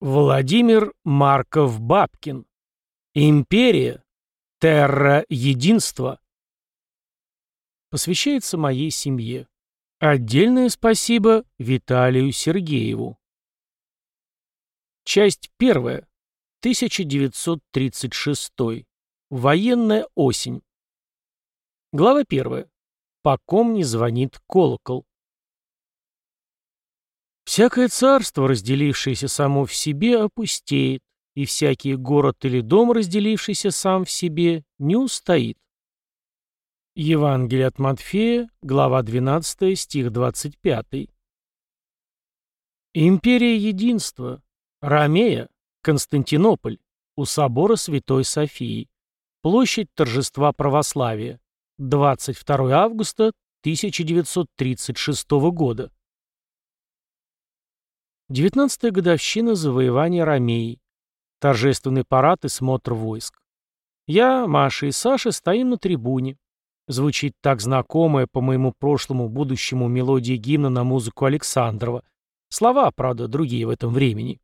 Владимир Марков-Бабкин. Империя. Терра Единство. Посвящается моей семье. Отдельное спасибо Виталию Сергееву. Часть первая. 1936. Военная осень. Глава первая. По ком не звонит колокол. Всякое царство, разделившееся само в себе, опустеет, и всякий город или дом, разделившийся сам в себе, не устоит. Евангелие от Матфея, глава 12, стих 25. Империя единства. Ромея, Константинополь, у собора Святой Софии. Площадь торжества православия. 22 августа 1936 года. Девятнадцатая годовщина завоевания Ромеи. Торжественный парад и смотр войск. Я, Маша и Саша стоим на трибуне. Звучит так знакомая по моему прошлому будущему мелодия гимна на музыку Александрова. Слова, правда, другие в этом времени.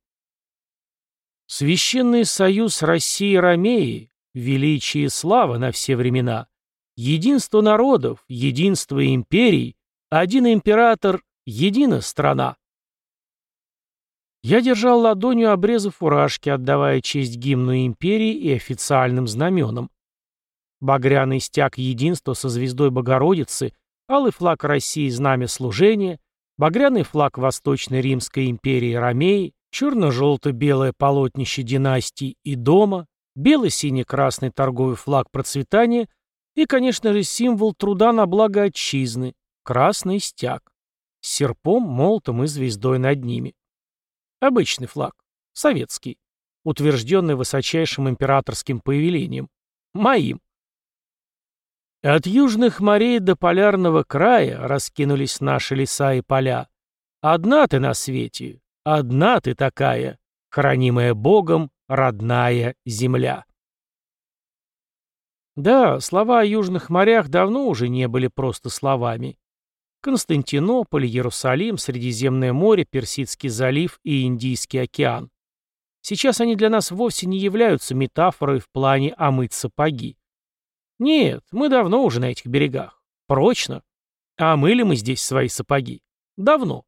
Священный союз России и Ромеи, величие и слава на все времена, единство народов, единство империй, один император, едина страна. Я держал ладонью обрезы фуражки, отдавая честь гимну империи и официальным знаменам. Багряный стяг единства со звездой Богородицы, алый флаг России знамя служения, багряный флаг Восточной Римской империи Ромеи, черно-желто-белое полотнище династий и дома, бело-сине-красный торговый флаг процветания и, конечно же, символ труда на благо отчизны – красный стяг, с серпом, молотом и звездой над ними. Обычный флаг. Советский. Утвержденный высочайшим императорским повелением. Моим. От южных морей до полярного края раскинулись наши леса и поля. Одна ты на свете, одна ты такая, хранимая Богом родная земля. Да, слова о южных морях давно уже не были просто словами. Константинополь, Иерусалим, Средиземное море, Персидский залив и Индийский океан. Сейчас они для нас вовсе не являются метафорой в плане омыть сапоги. Нет, мы давно уже на этих берегах. Прочно. А мыли мы здесь свои сапоги. Давно.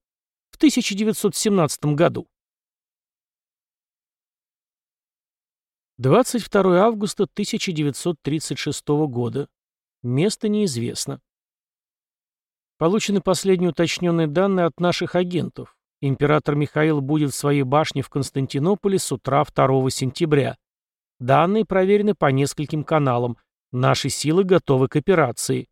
В 1917 году. 22 августа 1936 года. Место неизвестно. Получены последние уточненные данные от наших агентов. Император Михаил будет в своей башне в Константинополе с утра 2 сентября. Данные проверены по нескольким каналам. Наши силы готовы к операции.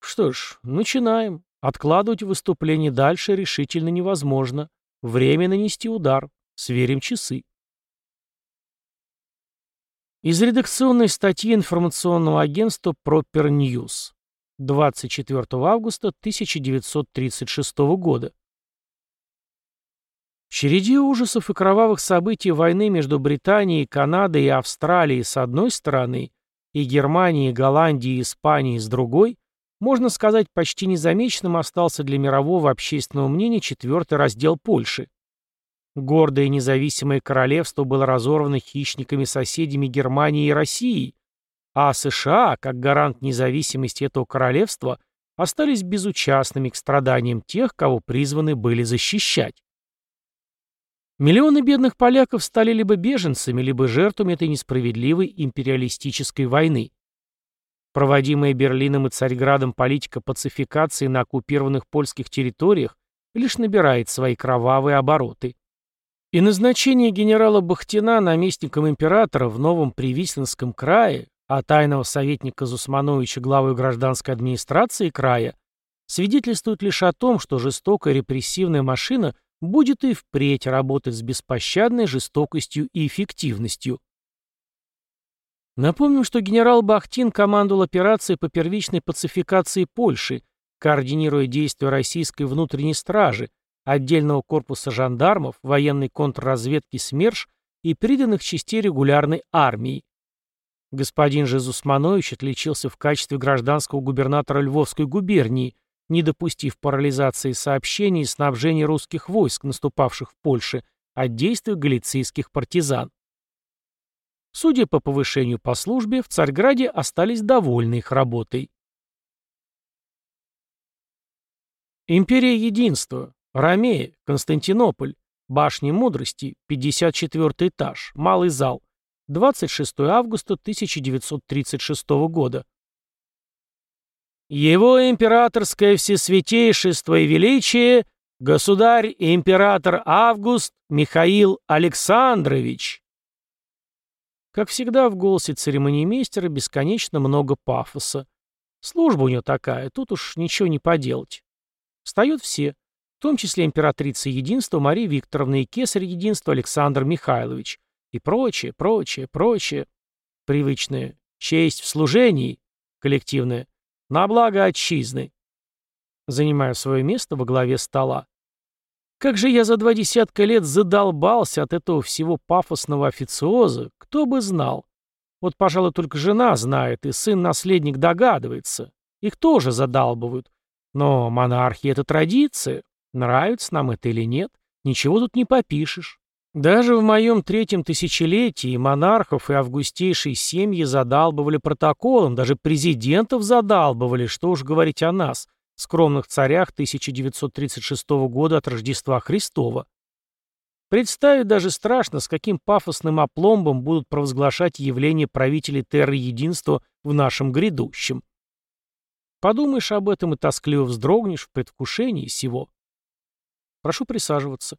Что ж, начинаем. Откладывать выступление дальше решительно невозможно. Время нанести удар. Сверим часы. Из редакционной статьи информационного агентства Proper News. 24 августа 1936 года. В череде ужасов и кровавых событий войны между Британией, Канадой и Австралией с одной стороны и Германией, Голландией и Испанией с другой, можно сказать, почти незамеченным остался для мирового общественного мнения четвертый раздел Польши. Гордое независимое королевство было разорвано хищниками-соседями Германии и России, а США, как гарант независимости этого королевства, остались безучастными к страданиям тех, кого призваны были защищать. Миллионы бедных поляков стали либо беженцами, либо жертвами этой несправедливой империалистической войны. Проводимая Берлином и Царьградом политика пацификации на оккупированных польских территориях лишь набирает свои кровавые обороты. И назначение генерала Бахтина наместником императора в Новом Привислинском крае а тайного советника Зусмановича главой гражданской администрации края свидетельствует лишь о том, что жестокая репрессивная машина будет и впредь работать с беспощадной жестокостью и эффективностью. Напомним, что генерал Бахтин командовал операцией по первичной пацификации Польши, координируя действия российской внутренней стражи, отдельного корпуса жандармов, военной контрразведки СМЕРШ и приданных частей регулярной армии. Господин же Зусманович отличился в качестве гражданского губернатора Львовской губернии, не допустив парализации сообщений и снабжения русских войск, наступавших в Польше, от действий галицийских партизан. Судя по повышению по службе, в Царьграде остались довольны их работой. Империя Единства, Ромея, Константинополь, Башня Мудрости, 54 этаж, Малый зал, 26 августа 1936 года. Его императорское всесвятейшество и величие государь император Август Михаил Александрович. Как всегда, в голосе церемониймейстера бесконечно много пафоса. Служба у него такая, тут уж ничего не поделать. Встают все, в том числе императрица единства Мария Викторовна и кесарь единства Александр Михайлович, и прочее, прочее, прочее. Привычное «честь в служении», коллективное «на благо отчизны». Занимаю свое место во главе стола. Как же я за два десятка лет задолбался от этого всего пафосного официоза, кто бы знал. Вот, пожалуй, только жена знает, и сын-наследник догадывается. Их тоже задалбывают. Но монархия — это традиция. Нравится нам это или нет, ничего тут не попишешь. Даже в моем третьем тысячелетии монархов и августейшей семьи задалбывали протоколом, даже президентов задалбывали, что уж говорить о нас — скромных царях 1936 года от Рождества Христова. Представить даже страшно, с каким пафосным опломбом будут провозглашать явление правителей Терры Единства в нашем грядущем. Подумаешь об этом и тоскливо вздрогнешь в предвкушении сего. Прошу присаживаться.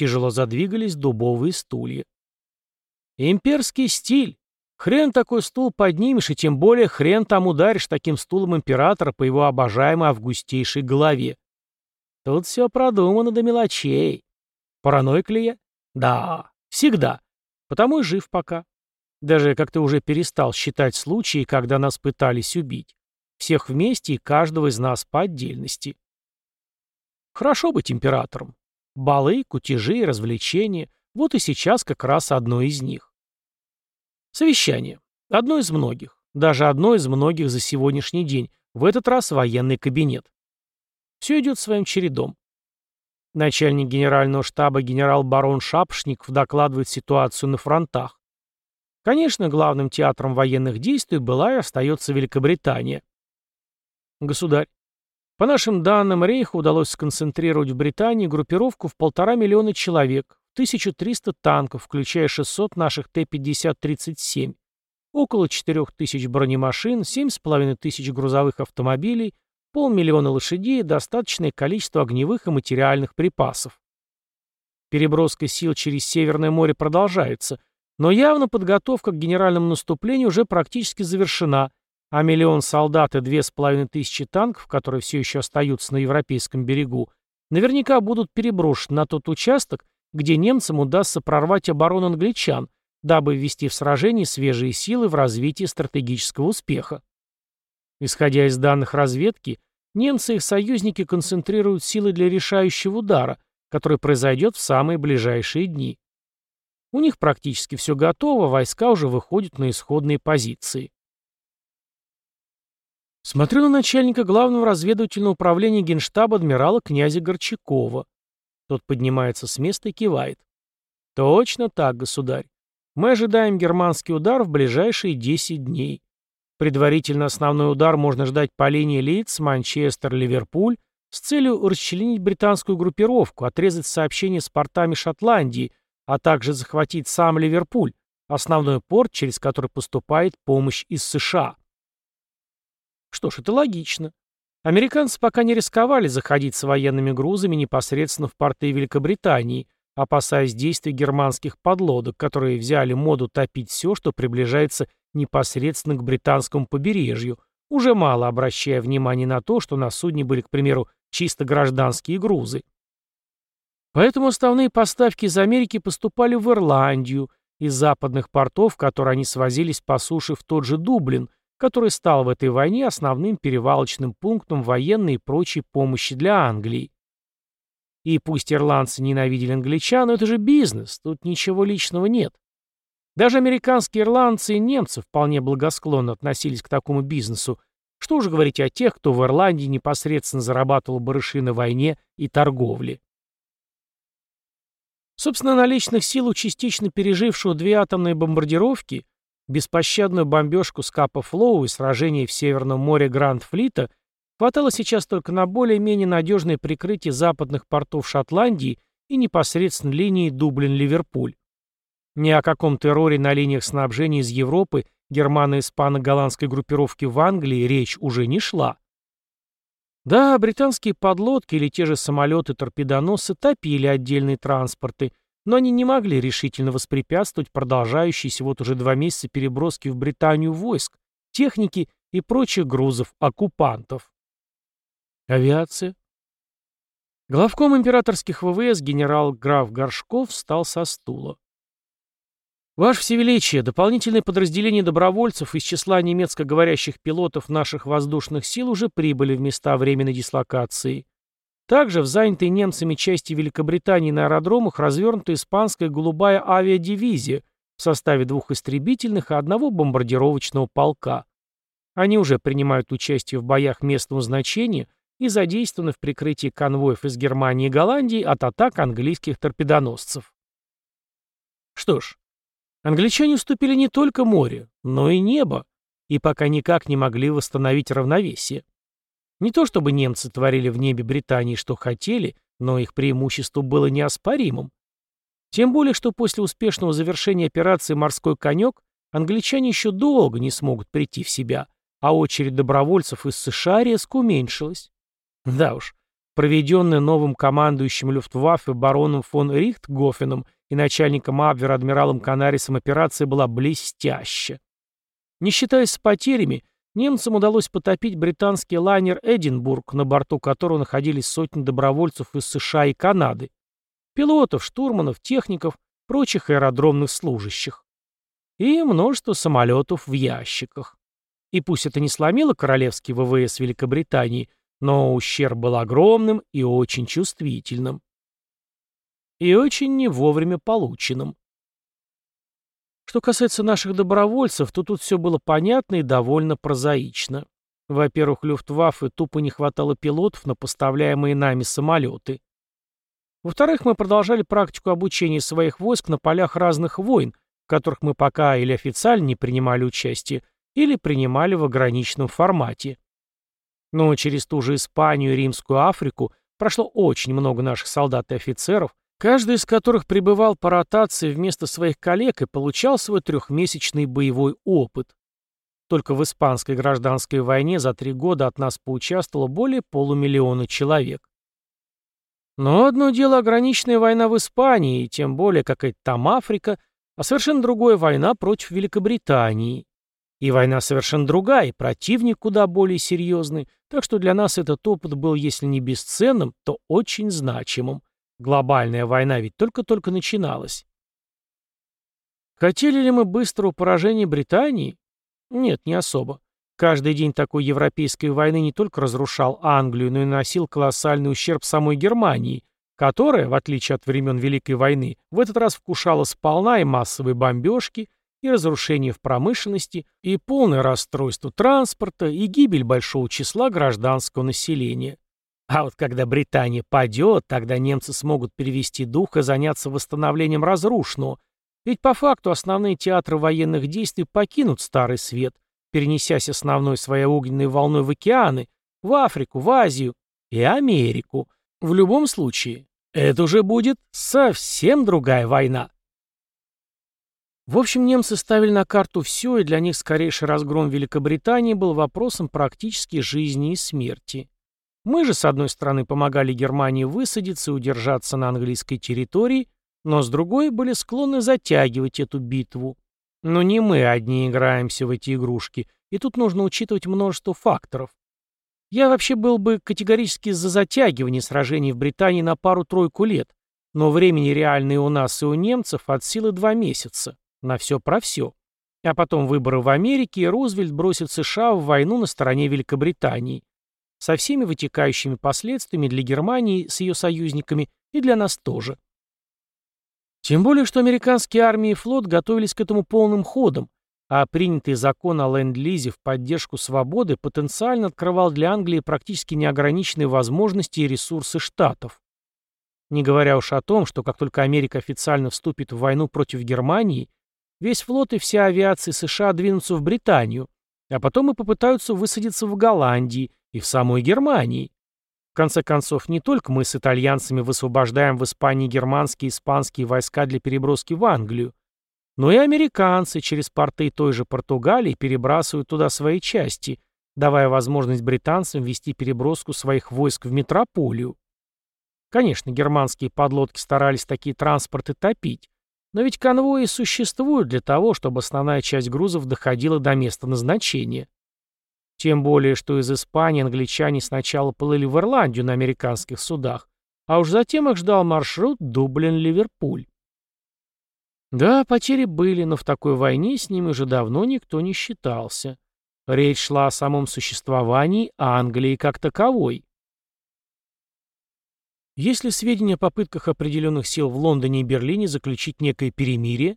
Тяжело задвигались дубовые стулья. Имперский стиль, Хрен такой стул поднимешь, и тем более хрен там ударишь таким стулом императора по его обожаемой августейшей голове. Тут все продумано до мелочей. Параноик ли я? Да, всегда. Потому и жив пока. Даже как-то уже перестал считать случаи, когда нас пытались убить. Всех вместе и каждого из нас по отдельности. Хорошо быть императором. Балы, кутежи развлечения — вот и сейчас как раз одно из них. Совещание. Одно из многих. Даже одно из многих за сегодняшний день. В этот раз военный кабинет. Все идет своим чередом. Начальник генерального штаба генерал-барон Шапшников докладывает ситуацию на фронтах. Конечно, главным театром военных действий была и остается Великобритания. Государь, по нашим данным, Рейху удалось сконцентрировать в Британии группировку в полтора миллиона человек, 1300 танков, включая 600 наших Т-50-37, около 4000 бронемашин, 7500 грузовых автомобилей, полмиллиона лошадей и достаточное количество огневых и материальных припасов. Переброска сил через Северное море продолжается, но явно подготовка к генеральному наступлению уже практически завершена, а миллион солдат и две с половиной тысячи танков, которые все еще остаются на европейском берегу, наверняка будут переброшены на тот участок, где немцам удастся прорвать оборону англичан, дабы ввести в сражение свежие силы в развитие стратегического успеха. Исходя из данных разведки, немцы и их союзники концентрируют силы для решающего удара, который произойдет в самые ближайшие дни. У них практически все готово, войска уже выходят на исходные позиции. Смотрю на начальника главного разведывательного управления Генштаба адмирала князя Горчакова. Тот поднимается с места и кивает. Точно так, государь. Мы ожидаем германский удар в ближайшие 10 дней. Предварительно основной удар можно ждать по линии Лидс, Манчестер, Ливерпуль с целью расчленить британскую группировку, отрезать сообщения с портами Шотландии, а также захватить сам Ливерпуль, основной порт, через который поступает помощь из США. Что ж, это логично. Американцы пока не рисковали заходить с военными грузами непосредственно в порты Великобритании, опасаясь действий германских подлодок, которые взяли моду топить все, что приближается непосредственно к британскому побережью, уже мало обращая внимания на то, что на судне были, к примеру, чисто гражданские грузы. Поэтому основные поставки из Америки поступали в Ирландию, из западных портов, в которые они свозились по суше в тот же Дублин – который стал в этой войне основным перевалочным пунктом военной и прочей помощи для Англии. И пусть ирландцы ненавидели англичан, но это же бизнес, тут ничего личного нет. Даже американские ирландцы и немцы вполне благосклонно относились к такому бизнесу, что уже говорить о тех, кто в Ирландии непосредственно зарабатывал барыши на войне и торговле. Собственно, наличных сил частично пережившего две атомные бомбардировки, беспощадную бомбежку Скапа Флоу и сражение в Северном море Гранд-Флита хватало сейчас только на более-менее надежное прикрытие западных портов Шотландии и непосредственно линии Дублин-Ливерпуль. Ни о каком терроре на линиях снабжения из Европы германо-испано-голландской группировки в Англии речь уже не шла. Да, британские подлодки или те же самолеты-торпедоносы топили отдельные транспорты, но они не могли решительно воспрепятствовать продолжающейся вот уже два месяца переброски в Британию войск, техники и прочих грузов оккупантов. Авиация. Главком императорских ВВС генерал-граф Горшков встал со стула. Ваше Всевеличие, дополнительные подразделения добровольцев из числа немецко говорящих пилотов наших воздушных сил уже прибыли в места временной дислокации. Также в занятой немцами части Великобритании на аэродромах развернута испанская голубая авиадивизия в составе двух истребительных и одного бомбардировочного полка. Они уже принимают участие в боях местного значения и задействованы в прикрытии конвоев из Германии и Голландии от атак английских торпедоносцев. Что ж, Англичане уступили не только море, но и небо, и пока никак не могли восстановить равновесие. Не то чтобы немцы творили в небе Британии что хотели, но их преимущество было неоспоримым. Тем более, что после успешного завершения операции «Морской конек» англичане еще долго не смогут прийти в себя, а очередь добровольцев из США резко уменьшилась. Да уж, проведенная новым командующим Люфтваффе бароном фон Рихтгофеном и начальником Абвера адмиралом Канарисом операция была блестяща. Не считаясь с потерями, немцам удалось потопить британский лайнер «Эдинбург», на борту которого находились сотни добровольцев из США и Канады, пилотов, штурманов, техников, прочих аэродромных служащих. И множество самолетов в ящиках. И пусть это не сломило королевский ВВС Великобритании, но ущерб был огромным и очень чувствительным и очень не вовремя полученным. Что касается наших добровольцев, то тут все было понятно и довольно прозаично. Во-первых, Люфтваффе тупо не хватало пилотов на поставляемые нами самолеты. Во-вторых, мы продолжали практику обучения своих войск на полях разных войн, в которых мы пока или официально не принимали участие, или принимали в ограниченном формате. Но через ту же Испанию и Римскую Африку прошло очень много наших солдат и офицеров, каждый из которых пребывал по ротации вместо своих коллег и получал свой трехмесячный боевой опыт. Только в испанской гражданской войне за три года от нас поучаствовало более полумиллиона человек. Но одно дело ограниченная война в Испании, и тем более какая-то там Африка, а совершенно другое война против Великобритании. И война совершенно другая, и противник куда более серьезный, так что для нас этот опыт был, если не бесценным, то очень значимым. Глобальная война ведь только-только начиналась. Хотели ли мы быстрого поражения Британии? Нет, не особо. Каждый день такой европейской войны не только разрушал Англию, но и наносил колоссальный ущерб самой Германии, которая, в отличие от времен Великой войны, в этот раз вкушала сполна и массовые бомбежки, и разрушение в промышленности, и полное расстройство транспорта, и гибель большого числа гражданского населения. А вот когда Британия падет, тогда немцы смогут перевести дух и заняться восстановлением разрушенного. Ведь по факту основные театры военных действий покинут Старый Свет, перенесясь основной своей огненной волной в океаны, в Африку, в Азию и Америку. В любом случае, это уже будет совсем другая война. В общем, немцы ставили на карту все, и для них скорейший разгром Великобритании был вопросом практически жизни и смерти. Мы же, с одной стороны, помогали Германии высадиться и удержаться на английской территории, но с другой были склонны затягивать эту битву. Но не мы одни играемся в эти игрушки, и тут нужно учитывать множество факторов. Я вообще был бы категорически за затягивание сражений в Британии на пару-тройку лет, но времени реально и у нас, и у немцев от силы два месяца. На все про все. А потом выборы в Америке, и Рузвельт бросит США в войну на стороне Великобритании со всеми вытекающими последствиями для Германии с ее союзниками и для нас тоже. Тем более, что американские армии и флот готовились к этому полным ходом, а принятый закон о ленд-лизе в поддержку свободы потенциально открывал для Англии практически неограниченные возможности и ресурсы штатов. Не говоря уж о том, что как только Америка официально вступит в войну против Германии, весь флот и вся авиация США двинутся в Британию, а потом и попытаются высадиться в Голландии и в самой Германии. В конце концов, не только мы с итальянцами высвобождаем в Испании германские и испанские войска для переброски в Англию, но и американцы через порты той же Португалии перебрасывают туда свои части, давая возможность британцам вести переброску своих войск в метрополию. Конечно, германские подлодки старались такие транспорты топить, но ведь конвои существуют для того, чтобы основная часть грузов доходила до места назначения. Тем более, что из Испании англичане сначала плыли в Ирландию на американских судах, а уж затем их ждал маршрут Дублин-Ливерпуль. Да, потери были, но в такой войне с ними уже давно никто не считался. Речь шла о самом существовании Англии как таковой. Есть ли сведения о попытках определенных сил в Лондоне и Берлине заключить некое перемирие?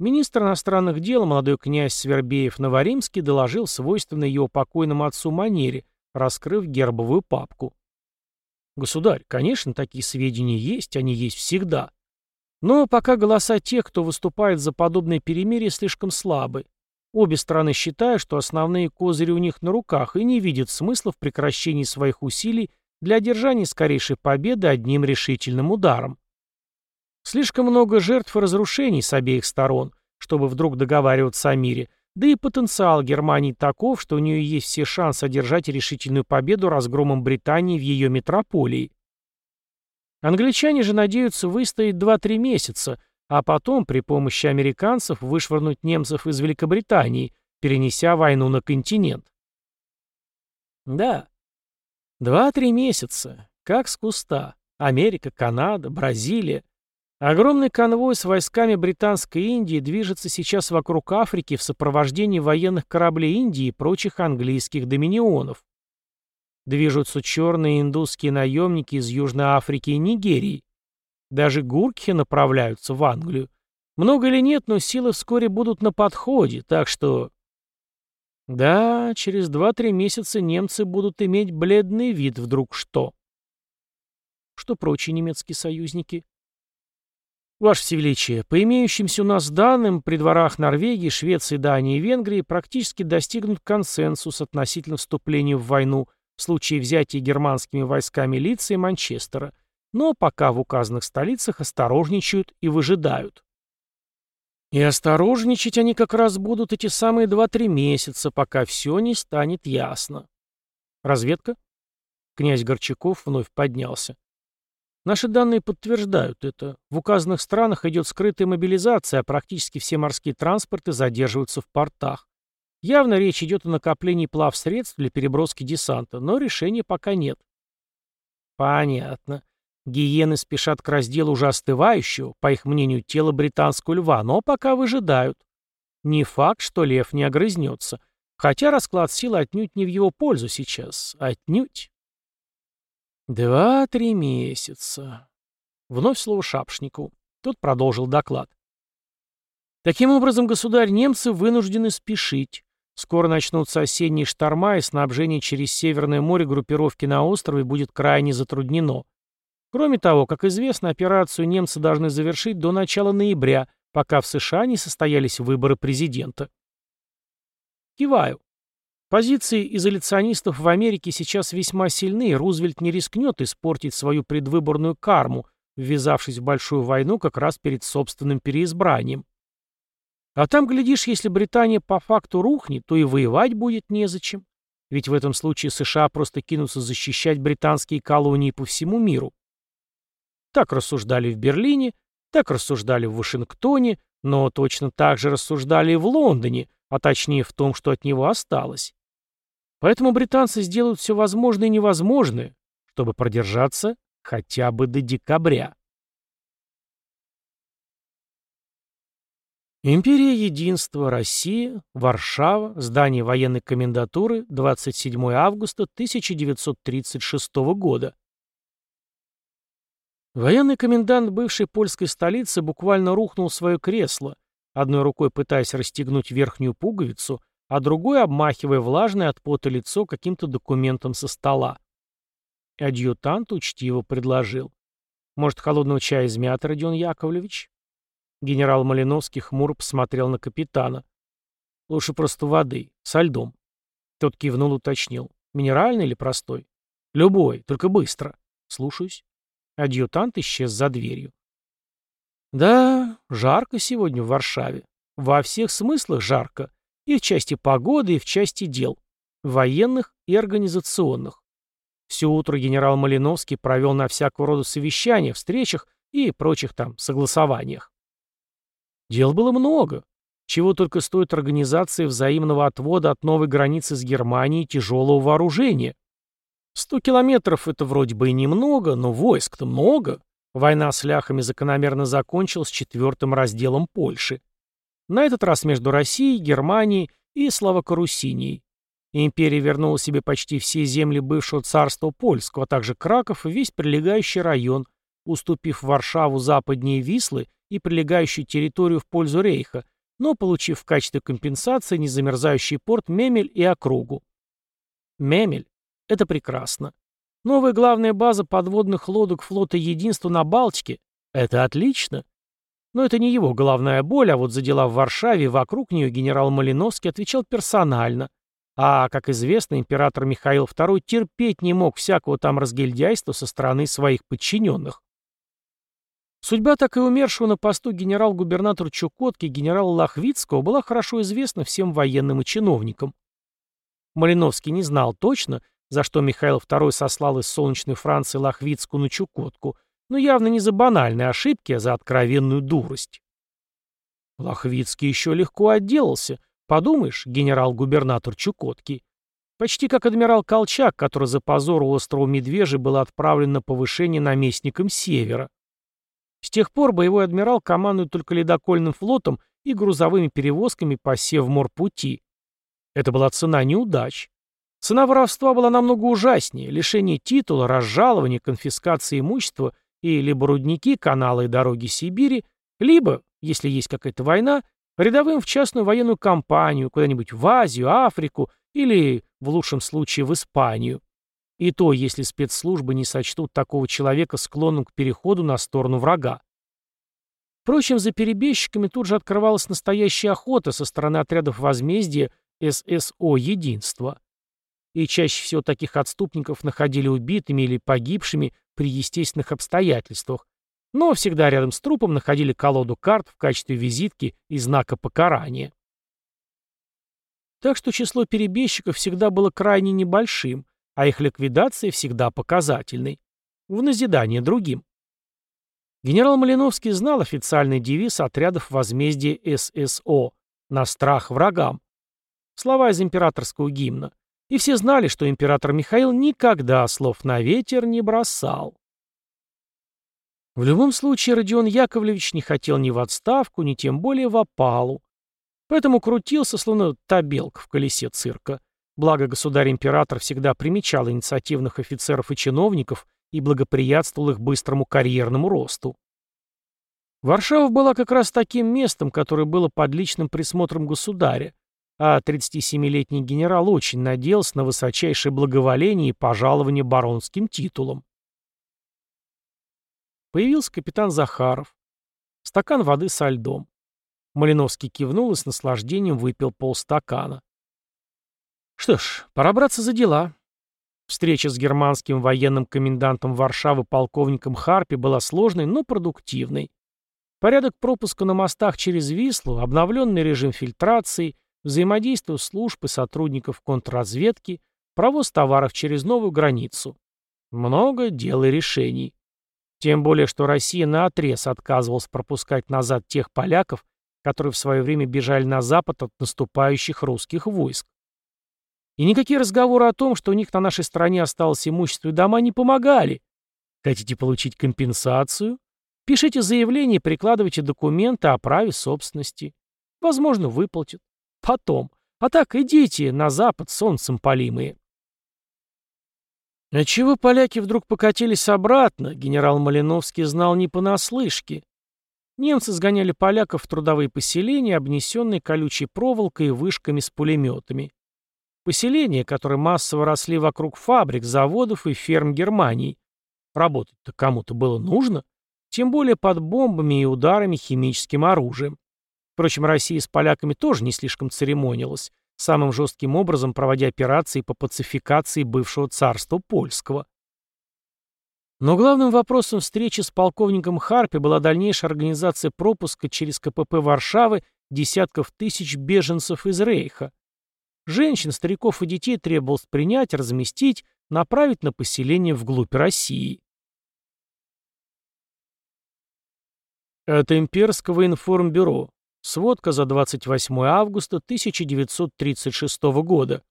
Министр иностранных дел, молодой князь Свербеев Новоримский, доложил свойственной его покойному отцу манере, раскрыв гербовую папку. Государь, конечно, такие сведения есть, они есть всегда. Но пока голоса тех, кто выступает за подобное перемирие, слишком слабы. Обе стороны считают, что основные козыри у них на руках и не видят смысла в прекращении своих усилий для одержания скорейшей победы одним решительным ударом. Слишком много жертв и разрушений с обеих сторон, чтобы вдруг договариваться о мире, да и потенциал Германии таков, что у нее есть все шансы одержать решительную победу разгромом Британии в ее метрополии. Англичане же надеются выстоять 2-3 месяца, а потом при помощи американцев вышвырнуть немцев из Великобритании, перенеся войну на континент. Да, Два-три месяца. Как с куста. Америка, Канада, Бразилия. Огромный конвой с войсками Британской Индии движется сейчас вокруг Африки в сопровождении военных кораблей Индии и прочих английских доминионов. Движутся черные индусские наемники из Южной Африки и Нигерии. Даже гуркхи направляются в Англию. Много или нет, но силы вскоре будут на подходе, так что да, через два-три месяца немцы будут иметь бледный вид вдруг что. Что прочие немецкие союзники? Ваше Всевеличие, по имеющимся у нас данным, при дворах Норвегии, Швеции, Дании и Венгрии практически достигнут консенсус относительно вступления в войну в случае взятия германскими войсками Лица и Манчестера, но пока в указанных столицах осторожничают и выжидают. И осторожничать они как раз будут эти самые два-три месяца, пока все не станет ясно. Разведка? Князь Горчаков вновь поднялся. Наши данные подтверждают это. В указанных странах идет скрытая мобилизация, а практически все морские транспорты задерживаются в портах. Явно речь идет о накоплении плавсредств для переброски десанта, но решения пока нет. Понятно. Гиены спешат к разделу уже остывающего, по их мнению, тела британского льва, но пока выжидают. Не факт, что лев не огрызнется. Хотя расклад сил отнюдь не в его пользу сейчас. Отнюдь. Два-три месяца. Вновь слово Шапшнику. Тот продолжил доклад. Таким образом, государь, немцы вынуждены спешить. Скоро начнутся осенние шторма, и снабжение через Северное море группировки на острове будет крайне затруднено. Кроме того, как известно, операцию немцы должны завершить до начала ноября, пока в США не состоялись выборы президента. Киваю. Позиции изоляционистов в Америке сейчас весьма сильны, и Рузвельт не рискнет испортить свою предвыборную карму, ввязавшись в большую войну как раз перед собственным переизбранием. А там, глядишь, если Британия по факту рухнет, то и воевать будет незачем. Ведь в этом случае США просто кинутся защищать британские колонии по всему миру. Так рассуждали в Берлине, так рассуждали в Вашингтоне, но точно так же рассуждали и в Лондоне, а точнее в том, что от него осталось. Поэтому британцы сделают все возможное и невозможное, чтобы продержаться хотя бы до декабря. Империя Единства, Россия, Варшава, здание военной комендатуры, 27 августа 1936 года. Военный комендант бывшей польской столицы буквально рухнул в свое кресло, одной рукой пытаясь расстегнуть верхнюю пуговицу, а другой обмахивая влажное от пота лицо каким-то документом со стола. Адъютант учтиво предложил. «Может, холодного чая из мяты, Родион Яковлевич?» Генерал Малиновский хмуро посмотрел на капитана. «Лучше просто воды, со льдом». Тот кивнул, уточнил. «Минеральный или простой?» «Любой, только быстро». «Слушаюсь». Адъютант исчез за дверью. Да, жарко сегодня в Варшаве. Во всех смыслах жарко. И в части погоды, и в части дел. Военных и организационных. Все утро генерал Малиновский провел на всякого рода совещаниях, встречах и прочих там согласованиях. Дел было много. Чего только стоит организация взаимного отвода от новой границы с Германией тяжелого вооружения. Сто километров это вроде бы и немного, но войск-то много. Война с ляхами закономерно закончилась четвертым разделом Польши. На этот раз между Россией, Германией и Славокорусинией. Империя вернула себе почти все земли бывшего царства польского, а также Краков и весь прилегающий район, уступив Варшаву западнее Вислы и прилегающую территорию в пользу Рейха, но получив в качестве компенсации незамерзающий порт Мемель и округу. Мемель – это прекрасно. Новая главная база подводных лодок флота Единства на Балтике — это отлично. Но это не его головная боль, а вот за дела в Варшаве вокруг нее генерал Малиновский отвечал персонально. А, как известно, император Михаил II терпеть не мог всякого там разгильдяйства со стороны своих подчиненных. Судьба так и умершего на посту генерал-губернатора Чукотки генерала Лохвицкого была хорошо известна всем военным и чиновникам. Малиновский не знал точно, за что Михаил II сослал из солнечной Франции Лохвицкую на Чукотку, но явно не за банальные ошибки, а за откровенную дурость. Лохвицкий еще легко отделался. Подумаешь, генерал-губернатор Чукотки. Почти как адмирал Колчак, который за позор у острова Медвежий был отправлен на повышение наместником Севера. С тех пор боевой адмирал командует только ледокольным флотом и грузовыми перевозками по Севморпути. Это была цена неудач. Цена воровства была намного ужаснее. Лишение титула, разжалование, конфискация имущества и либо рудники, каналы и дороги Сибири, либо, если есть какая-то война, рядовым в частную военную компанию, куда-нибудь в Азию, Африку или, в лучшем случае, в Испанию. И то, если спецслужбы не сочтут такого человека склонным к переходу на сторону врага. Впрочем, за перебежчиками тут же открывалась настоящая охота со стороны отрядов возмездия ССО «Единство» и чаще всего таких отступников находили убитыми или погибшими при естественных обстоятельствах, но всегда рядом с трупом находили колоду карт в качестве визитки и знака покарания. Так что число перебежчиков всегда было крайне небольшим, а их ликвидация всегда показательной. В назидание другим. Генерал Малиновский знал официальный девиз отрядов возмездия ССО «На страх врагам». Слова из императорского гимна. И все знали, что император Михаил никогда слов на ветер не бросал. В любом случае, Родион Яковлевич не хотел ни в отставку, ни тем более в опалу. Поэтому крутился, словно табелка в колесе цирка. Благо, государь-император всегда примечал инициативных офицеров и чиновников и благоприятствовал их быстрому карьерному росту. Варшава была как раз таким местом, которое было под личным присмотром государя, а 37-летний генерал очень надеялся на высочайшее благоволение и пожалование баронским титулом. Появился капитан Захаров. Стакан воды со льдом. Малиновский кивнул и с наслаждением выпил полстакана. Что ж, пора браться за дела. Встреча с германским военным комендантом Варшавы полковником Харпи была сложной, но продуктивной. Порядок пропуска на мостах через Вислу, обновленный режим фильтрации — взаимодействие служб и сотрудников контрразведки, провоз товаров через новую границу. Много дел и решений. Тем более, что Россия наотрез отказывалась пропускать назад тех поляков, которые в свое время бежали на запад от наступающих русских войск. И никакие разговоры о том, что у них на нашей стороне осталось имущество и дома, не помогали. Хотите получить компенсацию? Пишите заявление прикладывайте документы о праве собственности. Возможно, выплатят. Потом. А так идите на запад солнцем полимые. Отчего поляки вдруг покатились обратно, генерал Малиновский знал не понаслышке. Немцы сгоняли поляков в трудовые поселения, обнесенные колючей проволокой и вышками с пулеметами. Поселения, которые массово росли вокруг фабрик, заводов и ферм Германии. Работать-то кому-то было нужно, тем более под бомбами и ударами химическим оружием. Впрочем, Россия с поляками тоже не слишком церемонилась, самым жестким образом проводя операции по пацификации бывшего царства польского. Но главным вопросом встречи с полковником Харпи была дальнейшая организация пропуска через КПП Варшавы десятков тысяч беженцев из Рейха. Женщин, стариков и детей требовалось принять, разместить, направить на поселение вглубь России. От Имперского информбюро. Сводка за 28 августа 1936 года.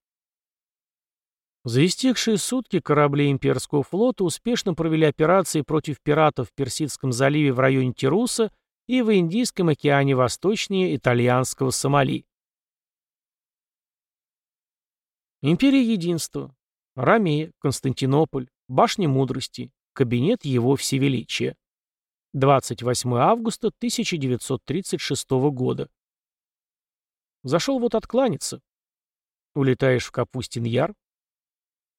За истекшие сутки корабли имперского флота успешно провели операции против пиратов в Персидском заливе в районе Тируса и в Индийском океане восточнее итальянского Сомали. Империя Единства. Ромея, Константинополь, Башня Мудрости, Кабинет Его Всевеличия. 28 августа 1936 года. Зашел вот откланяться. Улетаешь в Капустин-Яр?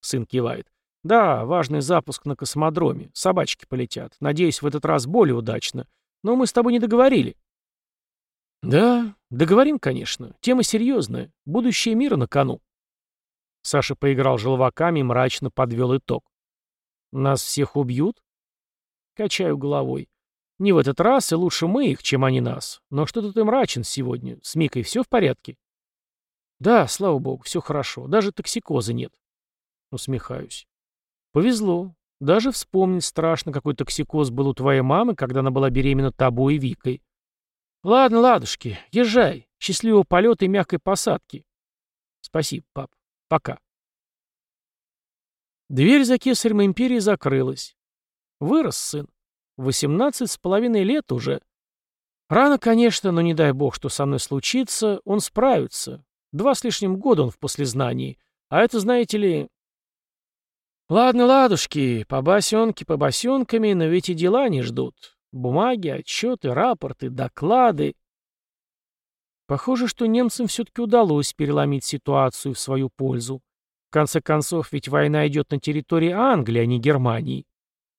Сын кивает. Да, важный запуск на космодроме. Собачки полетят. Надеюсь, в этот раз более удачно. Но мы с тобой не договорили. Да, договорим, конечно. Тема серьезная. Будущее мира на кону. Саша поиграл желваками и мрачно подвел итог. Нас всех убьют? Качаю головой. Не в этот раз, и лучше мы их, чем они нас. Но что-то ты мрачен сегодня. С Микой все в порядке? Да, слава богу, все хорошо. Даже токсикоза нет. Усмехаюсь. Повезло. Даже вспомнить страшно, какой токсикоз был у твоей мамы, когда она была беременна тобой и Викой. Ладно, ладушки, езжай. Счастливого полета и мягкой посадки. Спасибо, пап. Пока. Дверь за кесарем империи закрылась. Вырос сын. Восемнадцать с половиной лет уже. Рано, конечно, но не дай бог, что со мной случится, он справится. Два с лишним года он в послезнании. А это, знаете ли, Ладно, ладушки, по басенке, по басенками, но ведь и дела не ждут. Бумаги, отчеты, рапорты, доклады. Похоже, что немцам все-таки удалось переломить ситуацию в свою пользу. В конце концов, ведь война идет на территории Англии, а не Германии.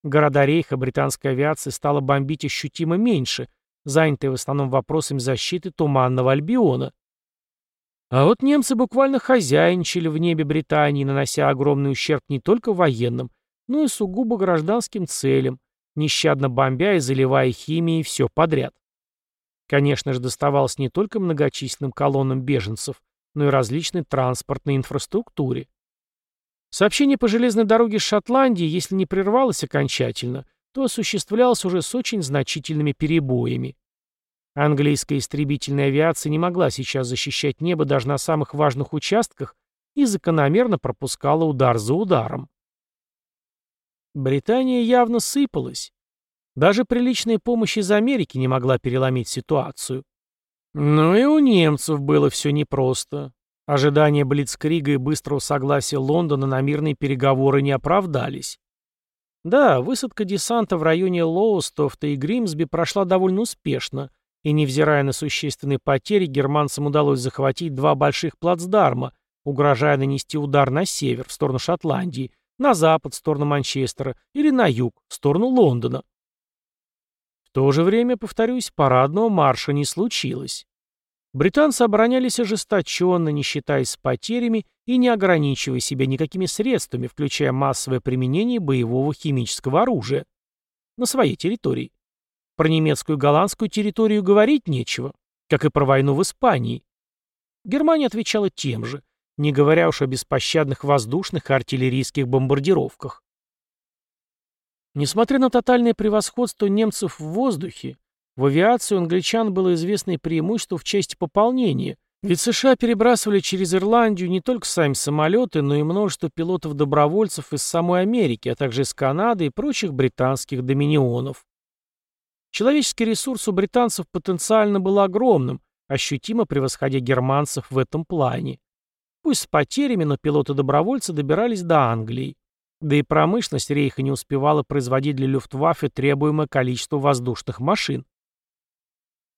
Города Рейха британская авиация стала бомбить ощутимо меньше, занятая в основном вопросами защиты Туманного Альбиона. А вот немцы буквально хозяйничали в небе Британии, нанося огромный ущерб не только военным, но и сугубо гражданским целям, нещадно бомбя и заливая химией все подряд. Конечно же, доставалось не только многочисленным колоннам беженцев, но и различной транспортной инфраструктуре. Сообщение по железной дороге с Шотландии, если не прервалось окончательно, то осуществлялось уже с очень значительными перебоями. Английская истребительная авиация не могла сейчас защищать небо даже на самых важных участках и закономерно пропускала удар за ударом. Британия явно сыпалась. Даже приличная помощь из Америки не могла переломить ситуацию. Но и у немцев было все непросто. Ожидания Блицкрига и быстрого согласия Лондона на мирные переговоры не оправдались. Да, высадка десанта в районе Лоустофта и Гримсби прошла довольно успешно, и невзирая на существенные потери, германцам удалось захватить два больших плацдарма, угрожая нанести удар на север, в сторону Шотландии, на запад, в сторону Манчестера, или на юг, в сторону Лондона. В то же время, повторюсь, парадного марша не случилось. Британцы оборонялись ожесточенно, не считаясь с потерями и не ограничивая себя никакими средствами, включая массовое применение боевого химического оружия на своей территории. Про немецкую и голландскую территорию говорить нечего, как и про войну в Испании. Германия отвечала тем же, не говоря уж о беспощадных воздушных и артиллерийских бомбардировках. Несмотря на тотальное превосходство немцев в воздухе, в авиации у англичан было известное преимущество в части пополнения, ведь США перебрасывали через Ирландию не только сами самолеты, но и множество пилотов-добровольцев из самой Америки, а также из Канады и прочих британских доминионов. Человеческий ресурс у британцев потенциально был огромным, ощутимо превосходя германцев в этом плане. Пусть с потерями, но пилоты-добровольцы добирались до Англии. Да и промышленность Рейха не успевала производить для Люфтваффе требуемое количество воздушных машин.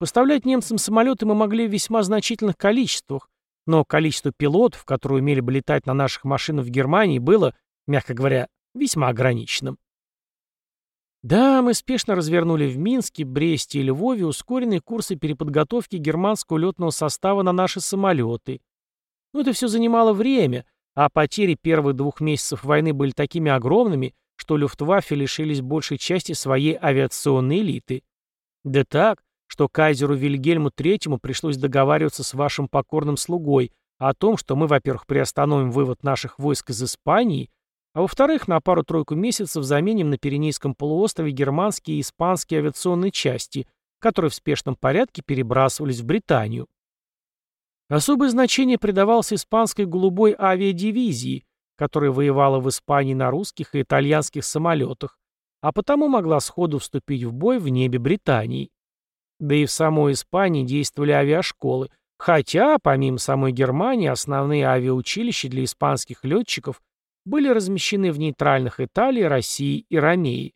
Поставлять немцам самолеты мы могли в весьма значительных количествах, но количество пилотов, которые умели бы летать на наших машинах в Германии, было, мягко говоря, весьма ограниченным. Да, мы спешно развернули в Минске, Бресте и Львове ускоренные курсы переподготовки германского летного состава на наши самолеты. Но это все занимало время, а потери первых двух месяцев войны были такими огромными, что Люфтваффе лишились большей части своей авиационной элиты. Да так, что кайзеру Вильгельму III пришлось договариваться с вашим покорным слугой о том, что мы, во-первых, приостановим вывод наших войск из Испании, а во-вторых, на пару-тройку месяцев заменим на Пиренейском полуострове германские и испанские авиационные части, которые в спешном порядке перебрасывались в Британию. Особое значение придавалось испанской голубой авиадивизии, которая воевала в Испании на русских и итальянских самолетах, а потому могла сходу вступить в бой в небе Британии. Да и в самой Испании действовали авиашколы, хотя, помимо самой Германии, основные авиаучилища для испанских летчиков были размещены в нейтральных Италии, России и Ромеи.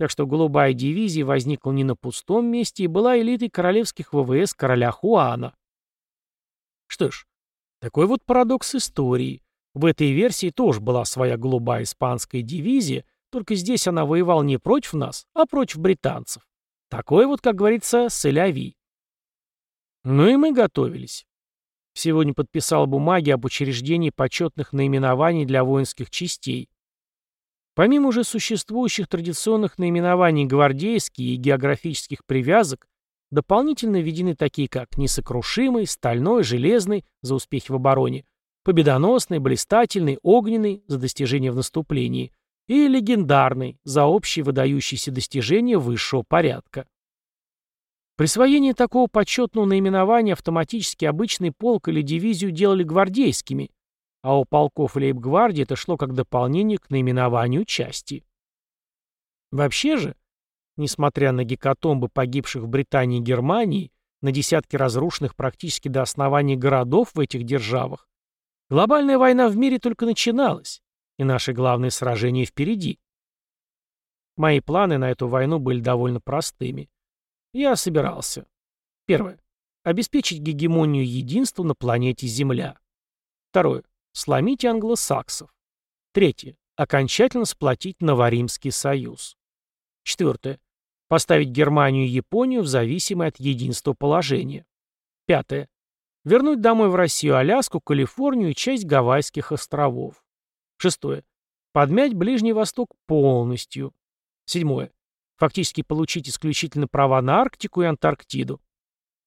Так что голубая дивизия возникла не на пустом месте и была элитой королевских ВВС короля Хуана. Что ж, такой вот парадокс истории. В этой версии тоже была своя голубая испанская дивизия, только здесь она воевала не против нас, а против британцев. Такой вот, как говорится, соляви. Ну и мы готовились. Сегодня подписал бумаги об учреждении почетных наименований для воинских частей. Помимо уже существующих традиционных наименований гвардейские и географических привязок, дополнительно введены такие как несокрушимый, стальной, железный за успехи в обороне, победоносный, блистательный, огненный за достижения в наступлении и легендарный за общие выдающиеся достижения высшего порядка. Присвоение такого почетного наименования автоматически обычный полк или дивизию делали гвардейскими, а у полков лейб-гвардии это шло как дополнение к наименованию части. Вообще же, несмотря на гекатомбы погибших в Британии и Германии, на десятки разрушенных практически до основания городов в этих державах, глобальная война в мире только начиналась, и наши главные сражения впереди. Мои планы на эту войну были довольно простыми. Я собирался. Первое. Обеспечить гегемонию единства на планете Земля. Второе. Сломить англосаксов. Третье. Окончательно сплотить Новоримский союз. Четвертое. Поставить Германию и Японию в зависимое от единства положение. Пятое. Вернуть домой в Россию Аляску, Калифорнию и часть Гавайских островов. Шестое. Подмять Ближний Восток полностью. Седьмое. Фактически получить исключительно права на Арктику и Антарктиду.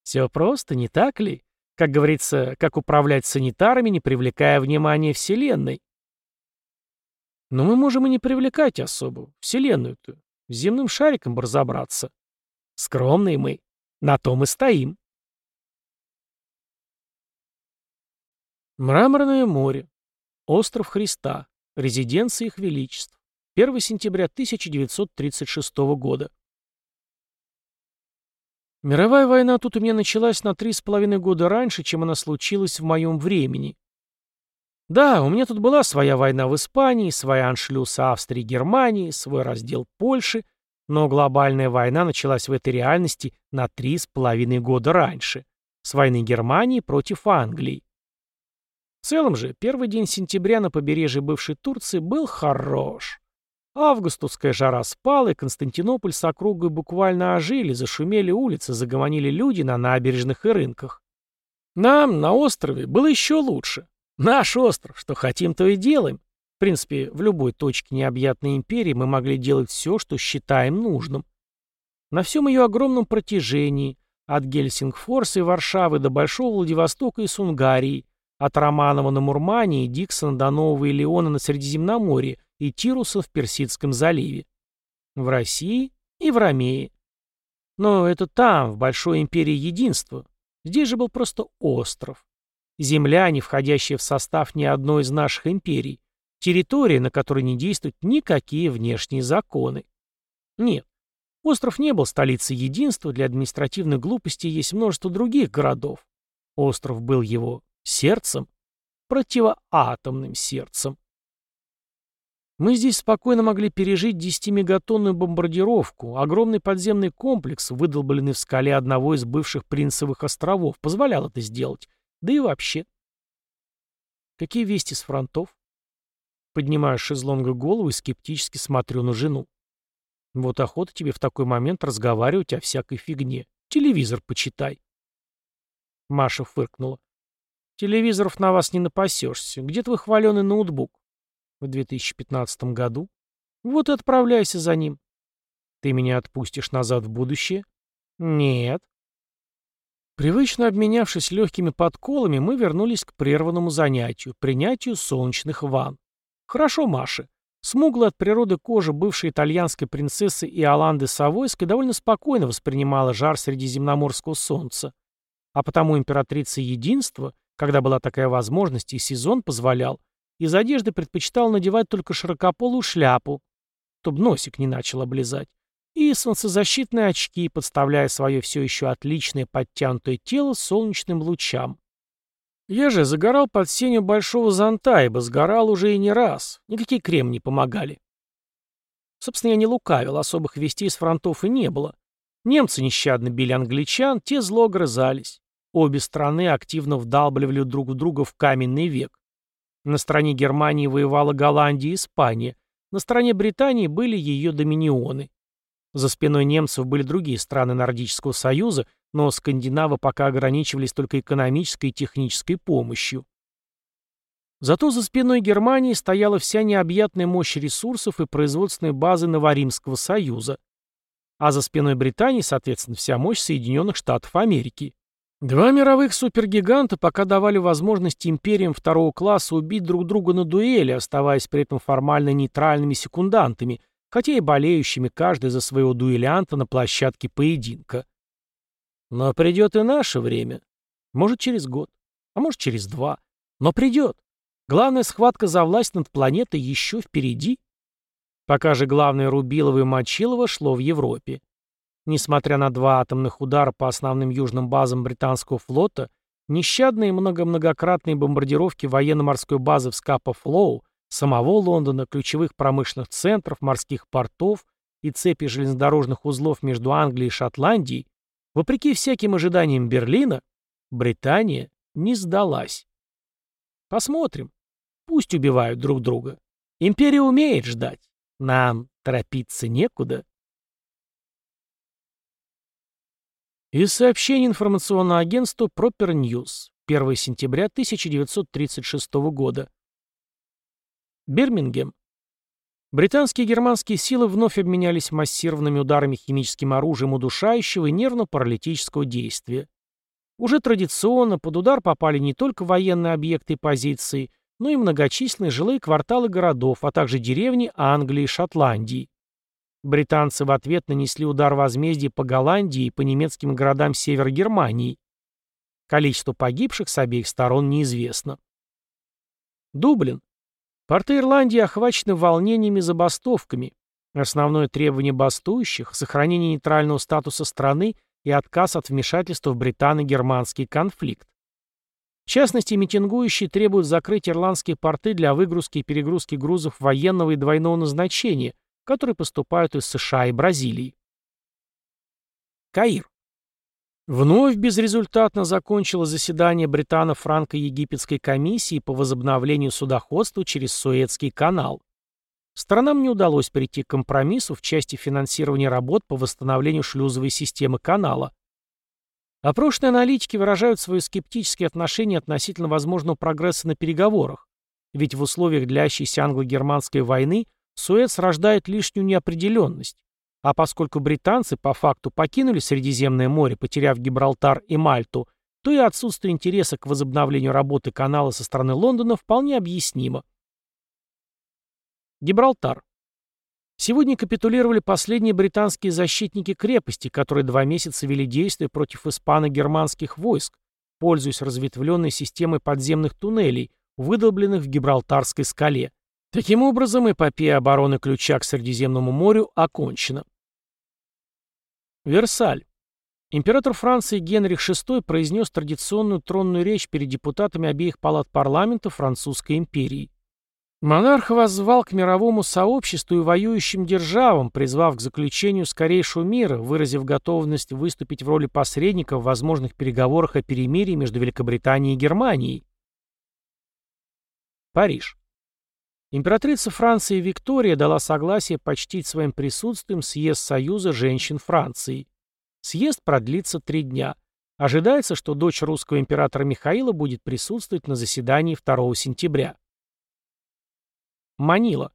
Все просто, не так ли? Как говорится, как управлять санитарами, не привлекая внимания Вселенной. Но мы можем и не привлекать особо, Вселенную-то. С земным шариком бы разобраться. Скромные мы. На том и стоим. Мраморное море. Остров Христа. Резиденция их величеств. 1 сентября 1936 года. Мировая война тут у меня началась на три с половиной года раньше, чем она случилась в моем времени. Да, у меня тут была своя война в Испании, своя аншлюз Австрии и Германии, свой раздел Польши, но глобальная война началась в этой реальности на три с половиной года раньше, с войны Германии против Англии. В целом же, первый день сентября на побережье бывшей Турции был хорош. Августовская жара спала, и Константинополь с округой буквально ожили, зашумели улицы, загомонили люди на набережных и рынках. Нам, на острове, было еще лучше. Наш остров, что хотим, то и делаем. В принципе, в любой точке необъятной империи мы могли делать все, что считаем нужным. На всем ее огромном протяжении, от Гельсингфорса и Варшавы до Большого Владивостока и Сунгарии, от Романова на Мурмании и Диксона до Нового Илеона на Средиземноморье, и Тируса в Персидском заливе. В России и в Ромее. Но это там, в Большой империи единства. Здесь же был просто остров. Земля, не входящая в состав ни одной из наших империй. Территория, на которой не действуют никакие внешние законы. Нет, остров не был столицей единства, для административной глупости есть множество других городов. Остров был его сердцем, противоатомным сердцем. Мы здесь спокойно могли пережить 10-мегатонную бомбардировку. Огромный подземный комплекс, выдолбленный в скале одного из бывших Принцевых островов, позволял это сделать. Да и вообще. Какие вести с фронтов? Поднимаю шезлонга голову и скептически смотрю на жену. Вот охота тебе в такой момент разговаривать о всякой фигне. Телевизор почитай. Маша фыркнула. Телевизоров на вас не напасешься. Где твой хваленый ноутбук? В 2015 году. Вот и отправляйся за ним. Ты меня отпустишь назад в будущее? Нет. Привычно обменявшись легкими подколами, мы вернулись к прерванному занятию, принятию солнечных ванн. Хорошо, Маша. Смуглая от природы кожа бывшей итальянской принцессы Иоланды Савойской довольно спокойно воспринимала жар средиземноморского солнца. А потому императрица Единства, когда была такая возможность и сезон позволял, из одежды предпочитал надевать только широкополую шляпу, чтобы носик не начал облизать, и солнцезащитные очки, подставляя свое все еще отличное подтянутое тело солнечным лучам. Я же загорал под сенью большого зонта, ибо сгорал уже и не раз. Никакие крем не помогали. Собственно, я не лукавил, особых вестей с фронтов и не было. Немцы нещадно били англичан, те зло грызались. Обе страны активно вдалбливали друг друга в каменный век. На стороне Германии воевала Голландия и Испания, на стороне Британии были ее доминионы. За спиной немцев были другие страны Нордического Союза, но скандинавы пока ограничивались только экономической и технической помощью. Зато за спиной Германии стояла вся необъятная мощь ресурсов и производственной базы Новоримского Союза. А за спиной Британии, соответственно, вся мощь Соединенных Штатов Америки. Два мировых супергиганта пока давали возможность империям второго класса убить друг друга на дуэли, оставаясь при этом формально нейтральными секундантами, хотя и болеющими каждый за своего дуэлянта на площадке поединка. Но придет и наше время. Может, через год, а может, через два. Но придет. Главная схватка за власть над планетой еще впереди. Пока же главное Рубилово и Мочилово шло в Европе. Несмотря на два атомных удара по основным южным базам британского флота, нещадные много-многократные бомбардировки военно-морской базы в Скапа-Флоу, самого Лондона, ключевых промышленных центров, морских портов и цепи железнодорожных узлов между Англией и Шотландией, вопреки всяким ожиданиям Берлина, Британия не сдалась. Посмотрим. Пусть убивают друг друга. Империя умеет ждать. Нам торопиться некуда. Из сообщений информационного агентства Proper News. 1 сентября 1936 года. Бирмингем. Британские и германские силы вновь обменялись массированными ударами химическим оружием удушающего и нервно-паралитического действия. Уже традиционно под удар попали не только военные объекты и позиции, но и многочисленные жилые кварталы городов, а также деревни Англии и Шотландии. Британцы в ответ нанесли удар возмездия по Голландии и по немецким городам севера Германии. Количество погибших с обеих сторон неизвестно. Дублин. Порты Ирландии охвачены волнениями и забастовками. Основное требование бастующих – сохранение нейтрального статуса страны и отказ от вмешательства в британо-германский конфликт. В частности, митингующие требуют закрыть ирландские порты для выгрузки и перегрузки грузов военного и двойного назначения – которые поступают из США и Бразилии. Каир. Вновь безрезультатно закончилось заседание Британо-Франко-Египетской комиссии по возобновлению судоходства через Суэцкий канал. Странам не удалось прийти к компромиссу в части финансирования работ по восстановлению шлюзовой системы канала. Опрошенные аналитики выражают свое скептическое отношение относительно возможного прогресса на переговорах, ведь в условиях длящейся англо-германской войны Суэц рождает лишнюю неопределенность, а поскольку британцы по факту покинули Средиземное море, потеряв Гибралтар и Мальту, то и отсутствие интереса к возобновлению работы канала со стороны Лондона вполне объяснимо. Гибралтар. Сегодня капитулировали последние британские защитники крепости, которые два месяца вели действия против испано-германских войск, пользуясь разветвленной системой подземных туннелей, выдолбленных в Гибралтарской скале. Таким образом, эпопея обороны ключа к Средиземному морю окончена. Версаль. Император Франции Генрих VI произнес традиционную тронную речь перед депутатами обеих палат парламента Французской империи. Монарх воззвал к мировому сообществу и воюющим державам, призвав к заключению скорейшего мира, выразив готовность выступить в роли посредника в возможных переговорах о перемирии между Великобританией и Германией. Париж. Императрица Франции Виктория дала согласие почтить своим присутствием съезд Союза женщин Франции. Съезд продлится три дня. Ожидается, что дочь русского императора Михаила будет присутствовать на заседании 2 сентября. Манила.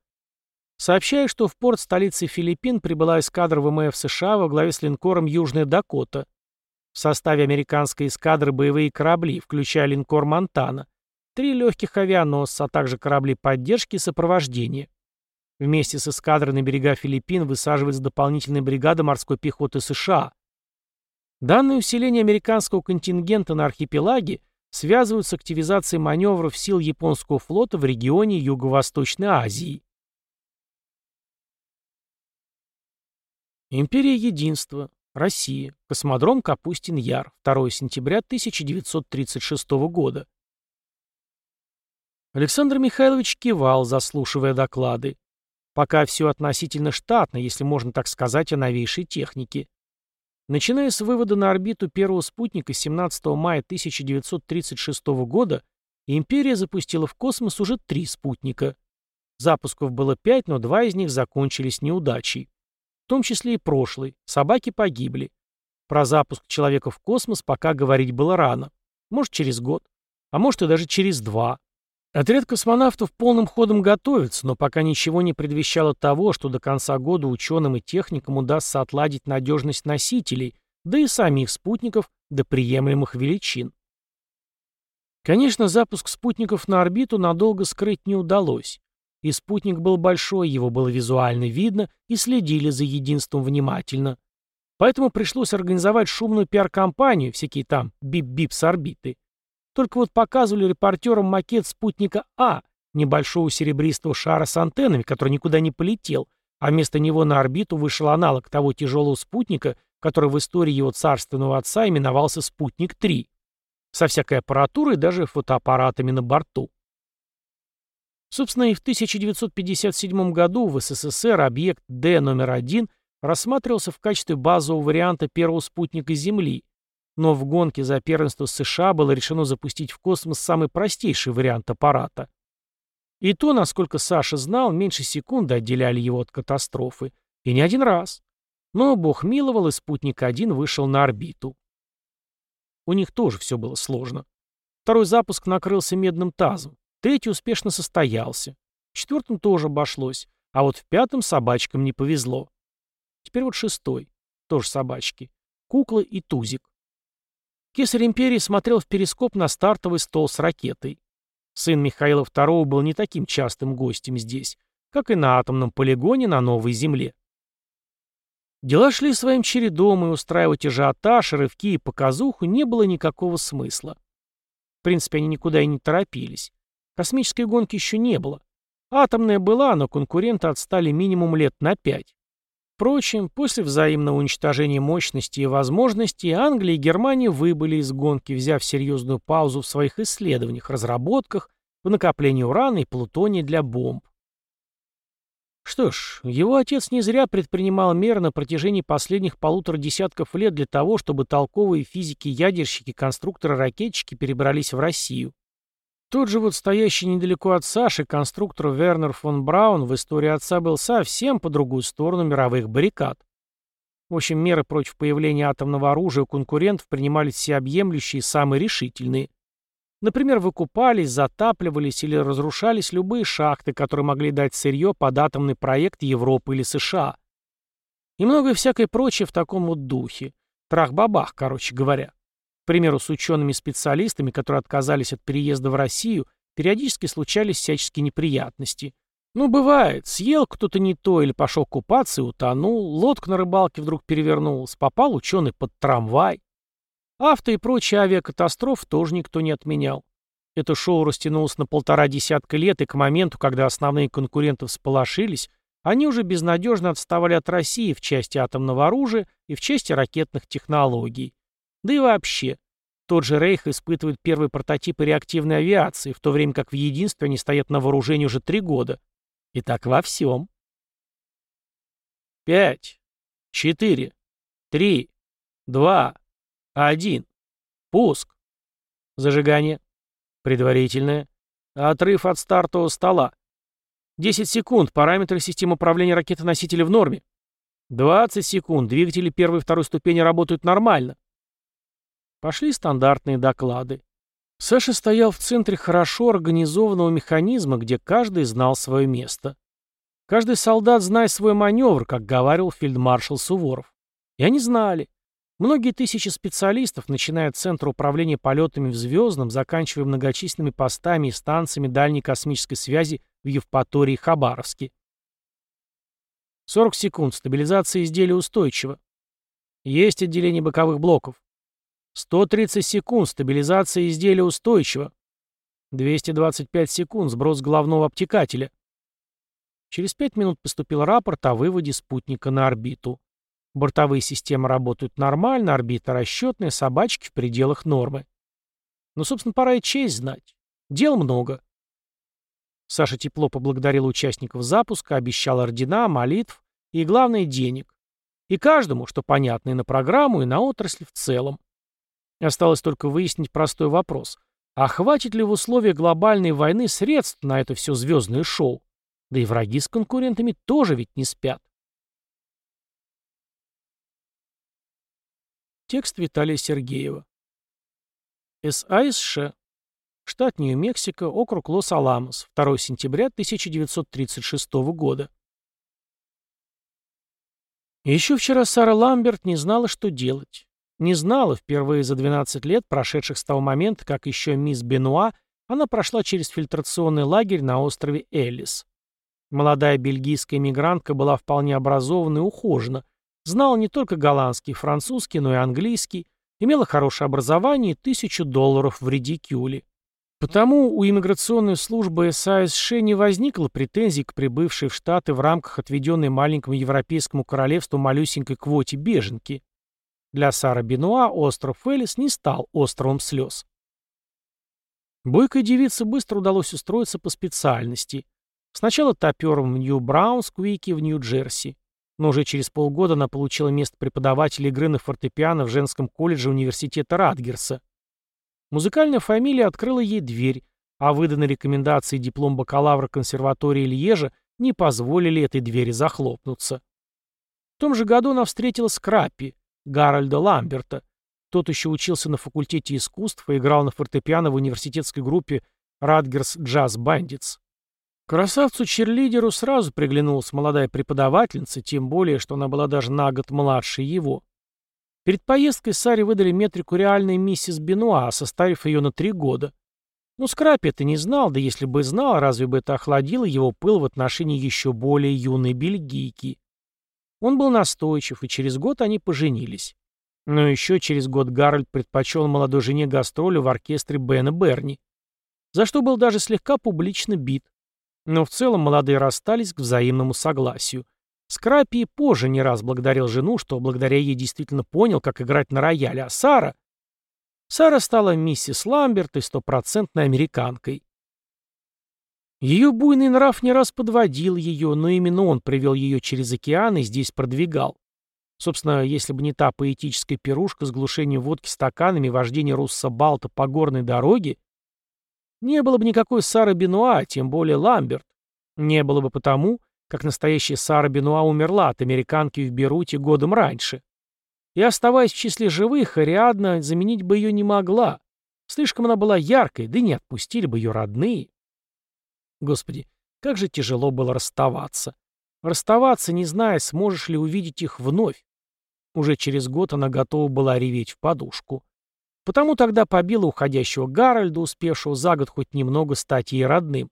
Сообщаю, что в порт столицы Филиппин прибыла эскадра ВМФ США во главе с линкором «Южная Дакота». В составе американской эскадры боевые корабли, включая линкор «Монтана», три легких авианосца, а также корабли поддержки и сопровождения. Вместе с эскадрой на берега Филиппин высаживается дополнительная бригада морской пехоты США. Данное усиление американского контингента на архипелаге связывают с активизацией маневров сил японского флота в регионе Юго-Восточной Азии. Империя Единства. Россия. Космодром Капустин-Яр. 2 сентября 1936 года. Александр Михайлович кивал, заслушивая доклады. Пока все относительно штатно, если можно так сказать, о новейшей технике. Начиная с вывода на орбиту первого спутника 17 мая 1936 года, Империя запустила в космос уже три спутника. Запусков было пять, но два из них закончились неудачей. В том числе и прошлый. Собаки погибли. Про запуск человека в космос пока говорить было рано. Может, через год. А может, и даже через два. Отряд космонавтов полным ходом готовится, но пока ничего не предвещало того, что до конца года ученым и техникам удастся отладить надежность носителей, да и самих спутников до приемлемых величин. Конечно, запуск спутников на орбиту надолго скрыть не удалось. И спутник был большой, его было визуально видно, и следили за единством внимательно. Поэтому пришлось организовать шумную пиар-компанию, всякие там бип-бип с орбиты, только вот показывали репортерам макет спутника А, небольшого серебристого шара с антеннами, который никуда не полетел, а вместо него на орбиту вышел аналог того тяжелого спутника, который в истории его царственного отца именовался «Спутник-3», со всякой аппаратурой и даже фотоаппаратами на борту. Собственно, и в 1957 году в СССР объект Д номер 1 рассматривался в качестве базового варианта первого спутника Земли, но в гонке за первенство США было решено запустить в космос самый простейший вариант аппарата. И то, насколько Саша знал, меньше секунды отделяли его от катастрофы. И не один раз. Но бог миловал, и спутник-1 вышел на орбиту. У них тоже все было сложно. Второй запуск накрылся медным тазом. Третий успешно состоялся. В четвертом тоже обошлось. А вот в пятом собачкам не повезло. Теперь вот шестой. Тоже собачки. Кукла и Тузик. Кесарь империи смотрел в перископ на стартовый стол с ракетой. Сын Михаила II был не таким частым гостем здесь, как и на атомном полигоне на Новой Земле. Дела шли своим чередом, и устраивать ажиотаж, рывки и показуху не было никакого смысла. В принципе, они никуда и не торопились. Космической гонки еще не было. Атомная была, но конкуренты отстали минимум лет на пять. Впрочем, после взаимного уничтожения мощности и возможностей Англия и Германия выбыли из гонки, взяв серьезную паузу в своих исследованиях, разработках, в накоплении урана и плутония для бомб. Что ж, его отец не зря предпринимал меры на протяжении последних полутора десятков лет для того, чтобы толковые физики-ядерщики, конструкторы, ракетчики перебрались в Россию. Тот же вот стоящий недалеко от Саши конструктор Вернер фон Браун в истории отца был совсем по другую сторону мировых баррикад. В общем, меры против появления атомного оружия у конкурентов принимались всеобъемлющие и самые решительные. Например, выкупались, затапливались или разрушались любые шахты, которые могли дать сырье под атомный проект Европы или США. И многое всякое прочее в таком вот духе. Трах-бабах, короче говоря примеру, с учеными-специалистами, которые отказались от переезда в Россию, периодически случались всяческие неприятности. Ну, бывает, съел кто-то не то или пошел купаться и утонул, лодка на рыбалке вдруг перевернулась, попал ученый под трамвай. Авто и прочие авиакатастроф тоже никто не отменял. Это шоу растянулось на полтора десятка лет, и к моменту, когда основные конкуренты всполошились, они уже безнадежно отставали от России в части атомного оружия и в части ракетных технологий. Да и вообще, Тот же Рейх испытывает первые прототипы реактивной авиации, в то время как в единстве они стоят на вооружении уже три года. И так во всем. Пять, четыре, три, два, один. Пуск. Зажигание. Предварительное. Отрыв от стартового стола. 10 секунд. Параметры системы управления ракетоносителя в норме. 20 секунд. Двигатели первой и второй ступени работают нормально. Пошли стандартные доклады. Саша стоял в центре хорошо организованного механизма, где каждый знал свое место. Каждый солдат знает свой маневр, как говаривал фельдмаршал Суворов. И они знали. Многие тысячи специалистов, начиная от Центра управления полетами в Звездном, заканчивая многочисленными постами и станциями дальней космической связи в Евпатории и Хабаровске. 40 секунд. Стабилизация изделия устойчива. Есть отделение боковых блоков. 130 секунд. Стабилизация изделия устойчива. 225 секунд. Сброс головного обтекателя. Через 5 минут поступил рапорт о выводе спутника на орбиту. Бортовые системы работают нормально, орбита расчетная, собачки в пределах нормы. Но, собственно, пора и честь знать. Дел много. Саша тепло поблагодарил участников запуска, обещал ордена, молитв и, главное, денег. И каждому, что понятно и на программу, и на отрасль в целом. Осталось только выяснить простой вопрос. А хватит ли в условиях глобальной войны средств на это все звездное шоу? Да и враги с конкурентами тоже ведь не спят. Текст Виталия Сергеева. САСШ. Штат Нью-Мексико, округ Лос-Аламос, 2 сентября 1936 года. Еще вчера Сара Ламберт не знала, что делать. Не знала, впервые за 12 лет, прошедших с того момента, как еще мисс Бенуа, она прошла через фильтрационный лагерь на острове Эллис. Молодая бельгийская мигрантка была вполне образована и ухожена, знала не только голландский французский, но и английский, имела хорошее образование и тысячу долларов в редикюле. Потому у иммиграционной службы САСШ не возникло претензий к прибывшей в Штаты в рамках отведенной маленькому европейскому королевству малюсенькой квоте беженки. Для Сары Бенуа остров Элис не стал островом слез. Бойкой девице быстро удалось устроиться по специальности. Сначала топером в Нью-Браунсквике в Нью-Джерси. Но уже через полгода она получила место преподавателя игры на фортепиано в женском колледже университета Радгерса. Музыкальная фамилия открыла ей дверь, а выданные рекомендации диплом бакалавра консерватории Льежа не позволили этой двери захлопнуться. В том же году она встретила Скраппи, Гарольда Ламберта. Тот еще учился на факультете искусств и играл на фортепиано в университетской группе Радгерс Джаз Бандитс. Красавцу-черлидеру сразу приглянулась молодая преподавательница, тем более, что она была даже на год младше его. Перед поездкой Саре выдали метрику реальной миссис Бенуа, составив ее на три года. Ну, Скрапи это не знал, да если бы знал, разве бы это охладило его пыл в отношении еще более юной бельгийки. Он был настойчив, и через год они поженились. Но еще через год Гарольд предпочел молодой жене гастроли в оркестре Бена Берни, за что был даже слегка публично бит. Но в целом молодые расстались к взаимному согласию. Скрапи позже не раз благодарил жену, что благодаря ей действительно понял, как играть на рояле, а Сара... Сара стала миссис Ламберт и стопроцентной американкой. Ее буйный нрав не раз подводил ее, но именно он привел ее через океан и здесь продвигал. Собственно, если бы не та поэтическая пирушка с глушением водки стаканами и вождение Русса Балта по горной дороге, не было бы никакой Сары Бенуа, тем более Ламберт. Не было бы потому, как настоящая Сара Бенуа умерла от американки в Беруте годом раньше. И оставаясь в числе живых, Ариадна заменить бы ее не могла. Слишком она была яркой, да и не отпустили бы ее родные. Господи, как же тяжело было расставаться. Расставаться, не зная, сможешь ли увидеть их вновь. Уже через год она готова была реветь в подушку. Потому тогда побила уходящего Гарольда, успевшего за год хоть немного стать ей родным.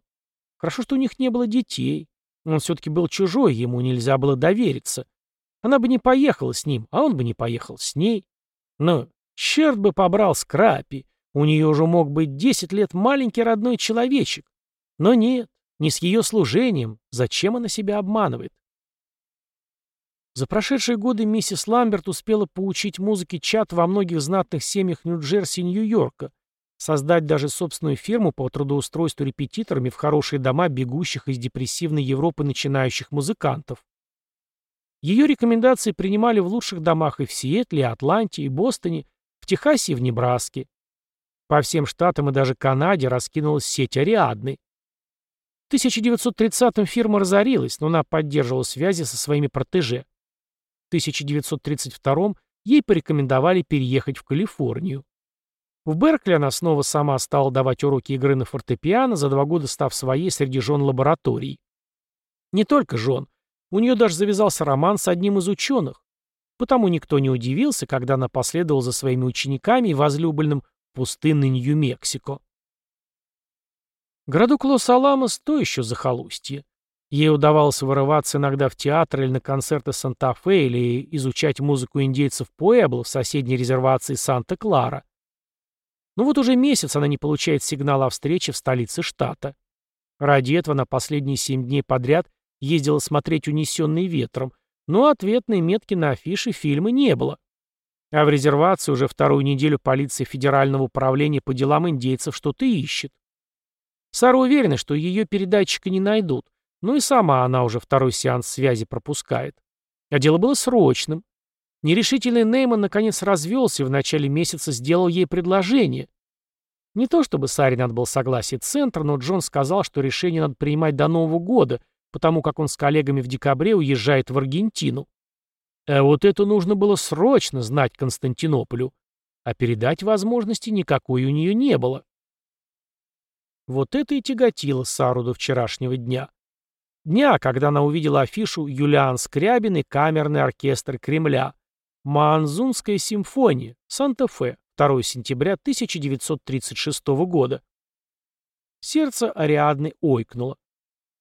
Хорошо, что у них не было детей. Он все-таки был чужой, ему нельзя было довериться. Она бы не поехала с ним, а он бы не поехал с ней. Но черт бы побрал Скрапи. У нее уже мог быть десять лет маленький родной человечек. Но нет, не с ее служением. Зачем она себя обманывает? За прошедшие годы миссис Ламберт успела поучить музыке чат во многих знатных семьях Нью-Джерси и Нью-Йорка, создать даже собственную фирму по трудоустройству репетиторами в хорошие дома бегущих из депрессивной Европы начинающих музыкантов. Ее рекомендации принимали в лучших домах и в Сиэтле, и Атланте, и Бостоне, в Техасе и в Небраске. По всем штатам и даже Канаде раскинулась сеть Ариадны. В 1930-м фирма разорилась, но она поддерживала связи со своими протеже. В 1932-м ей порекомендовали переехать в Калифорнию. В Беркли она снова сама стала давать уроки игры на фортепиано, за два года став своей среди жен лабораторий. Не только жен. У нее даже завязался роман с одним из ученых. Потому никто не удивился, когда она последовала за своими учениками и возлюбленным в пустынный Нью-Мексико. Городок Лос-Аламос то еще захолустье. Ей удавалось вырываться иногда в театр или на концерты Санта-Фе или изучать музыку индейцев Пуэбло в соседней резервации Санта-Клара. Но вот уже месяц она не получает сигнала о встрече в столице штата. Ради этого на последние семь дней подряд ездила смотреть «Унесенный ветром», но ответной метки на афише фильма не было. А в резервации уже вторую неделю полиция Федерального управления по делам индейцев что-то ищет. Сара уверена, что ее передатчика не найдут, ну и сама она уже второй сеанс связи пропускает. А дело было срочным. Нерешительный Нейман наконец развелся и в начале месяца сделал ей предложение. Не то чтобы Саре надо было согласие центра, но Джон сказал, что решение надо принимать до Нового года, потому как он с коллегами в декабре уезжает в Аргентину. А вот это нужно было срочно знать Константинополю, а передать возможности никакой у нее не было. Вот это и тяготило Сару до вчерашнего дня. Дня, когда она увидела афишу «Юлиан Скрябин и камерный оркестр Кремля». «Маанзунская симфония. Санта-Фе. 2 сентября 1936 года». Сердце Ариадны ойкнуло.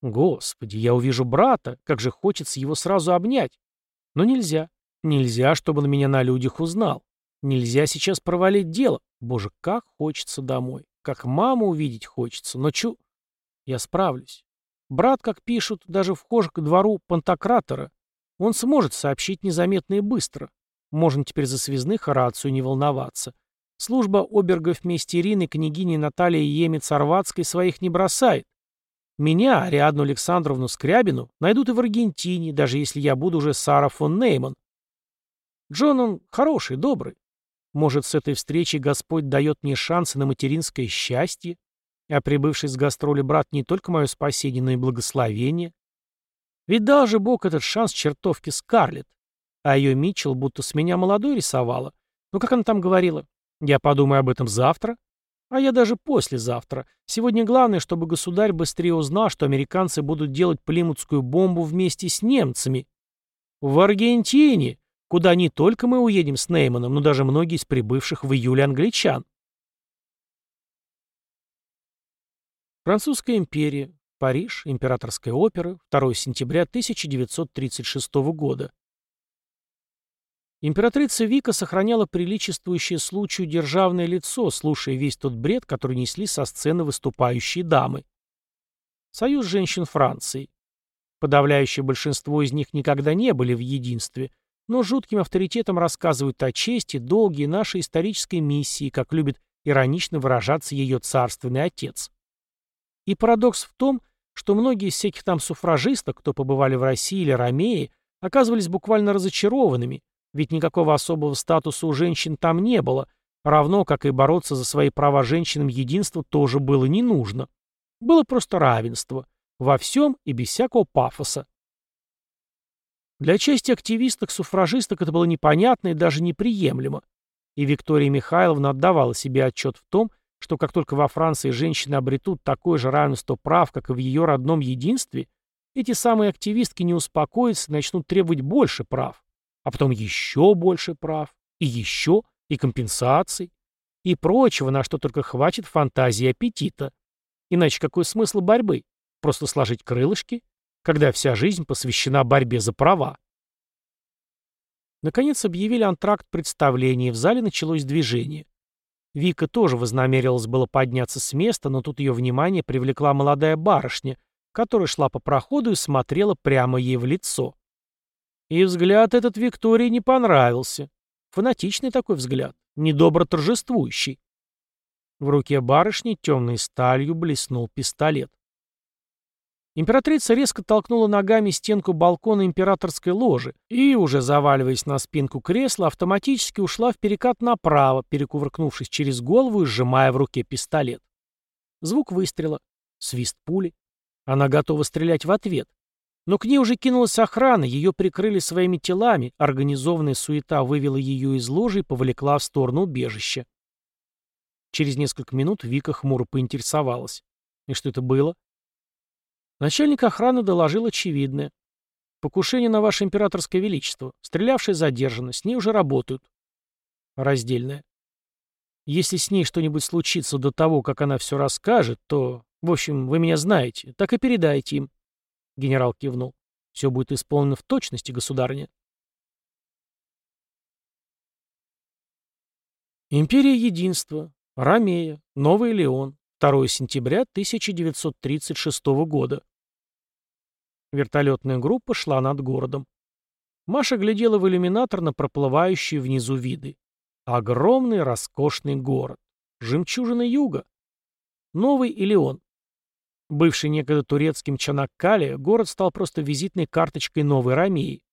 «Господи, я увижу брата, как же хочется его сразу обнять. Но нельзя. Нельзя, чтобы он меня на людях узнал. Нельзя сейчас провалить дело. Боже, как хочется домой. Как маму увидеть хочется, но чу... Я справлюсь. Брат, как пишут, даже вхож к двору Пантократора. Он сможет сообщить незаметно и быстро. Можно теперь за связных рацию не волноваться. Служба обергов вместе Ирины, княгини Натальи Емец-Орватской своих не бросает. Меня, Ариадну Александровну Скрябину, найдут и в Аргентине, даже если я буду уже Сара фон Нейман. Джон он хороший, добрый. Может, с этой встречи Господь дает мне шансы на материнское счастье? А прибывший с гастроли брат не только мое спасение, но и благословение? Ведь дал же Бог этот шанс чертовке Скарлетт. А ее Митчелл будто с меня молодой рисовала. Ну, как она там говорила? Я подумаю об этом завтра. А я даже послезавтра. Сегодня главное, чтобы государь быстрее узнал, что американцы будут делать плимутскую бомбу вместе с немцами. В Аргентине, куда не только мы уедем с Нейманом, но даже многие из прибывших в июле англичан. Французская империя. Париж. Императорская опера. 2 сентября 1936 года. Императрица Вика сохраняла приличествующее случаю державное лицо, слушая весь тот бред, который несли со сцены выступающие дамы. Союз женщин Франции. Подавляющее большинство из них никогда не были в единстве, но жутким авторитетом рассказывают о чести, долге и нашей исторической миссии, как любит иронично выражаться ее царственный отец. И парадокс в том, что многие из всяких там суфражисток, кто побывали в России или Ромеи, оказывались буквально разочарованными, ведь никакого особого статуса у женщин там не было, равно как и бороться за свои права женщинам единства тоже было не нужно. Было просто равенство. Во всем и без всякого пафоса. Для части активисток-суфражисток это было непонятно и даже неприемлемо. И Виктория Михайловна отдавала себе отчет в том, что как только во Франции женщины обретут такое же равенство прав, как и в ее родном единстве, эти самые активистки не успокоятся и начнут требовать больше прав, а потом еще больше прав, и еще, и компенсаций, и прочего, на что только хватит фантазии и аппетита. Иначе какой смысл борьбы? Просто сложить крылышки когда вся жизнь посвящена борьбе за права. Наконец объявили антракт представления, и в зале началось движение. Вика тоже вознамерилась было подняться с места, но тут ее внимание привлекла молодая барышня, которая шла по проходу и смотрела прямо ей в лицо. И взгляд этот Виктории не понравился. Фанатичный такой взгляд, недобро торжествующий. В руке барышни темной сталью блеснул пистолет. Императрица резко толкнула ногами стенку балкона императорской ложи и, уже заваливаясь на спинку кресла, автоматически ушла в перекат направо, перекувыркнувшись через голову и сжимая в руке пистолет. Звук выстрела. Свист пули. Она готова стрелять в ответ. Но к ней уже кинулась охрана, ее прикрыли своими телами, организованная суета вывела ее из ложи и повлекла в сторону убежища. Через несколько минут Вика хмуро поинтересовалась. И что это было? Начальник охраны доложил очевидное. Покушение на ваше императорское величество. Стрелявшая задержана, с ней уже работают. Раздельное. Если с ней что-нибудь случится до того, как она все расскажет, то... В общем, вы меня знаете, так и передайте им. Генерал кивнул. Все будет исполнено в точности, государыня. Империя Единства. Ромея. Новый Леон. 2 сентября 1936 года. Вертолетная группа шла над городом. Маша глядела в иллюминатор на проплывающие внизу виды. Огромный роскошный город. Жемчужина юга. Новый Илеон. Бывший некогда турецким Чанаккале, город стал просто визитной карточкой новой Ромеи.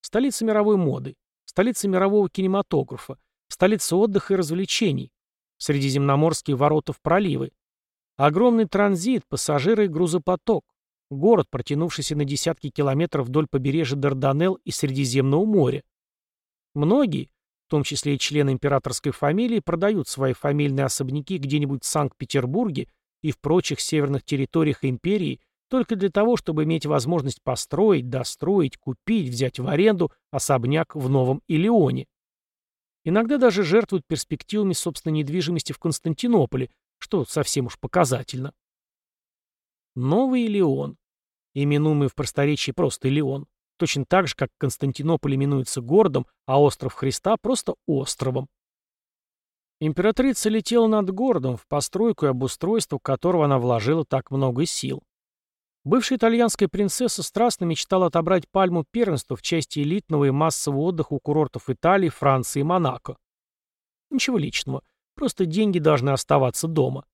Столица мировой моды, столица мирового кинематографа, столица отдыха и развлечений, средиземноморские ворота в проливы, Огромный транзит, пассажиры и грузопоток. Город, протянувшийся на десятки километров вдоль побережья Дарданелл и Средиземного моря. Многие, в том числе и члены императорской фамилии, продают свои фамильные особняки где-нибудь в Санкт-Петербурге и в прочих северных территориях империи только для того, чтобы иметь возможность построить, достроить, купить, взять в аренду особняк в Новом Илеоне. Иногда даже жертвуют перспективами собственной недвижимости в Константинополе, что совсем уж показательно. Новый Леон, именуемый в просторечии просто Леон, точно так же, как Константинополь именуется городом, а остров Христа просто островом. Императрица летела над городом, в постройку и обустройство которого она вложила так много сил. Бывшая итальянская принцесса страстно мечтала отобрать пальму первенства в части элитного и массового отдыха у курортов Италии, Франции и Монако. Ничего личного. Просто деньги должны оставаться дома.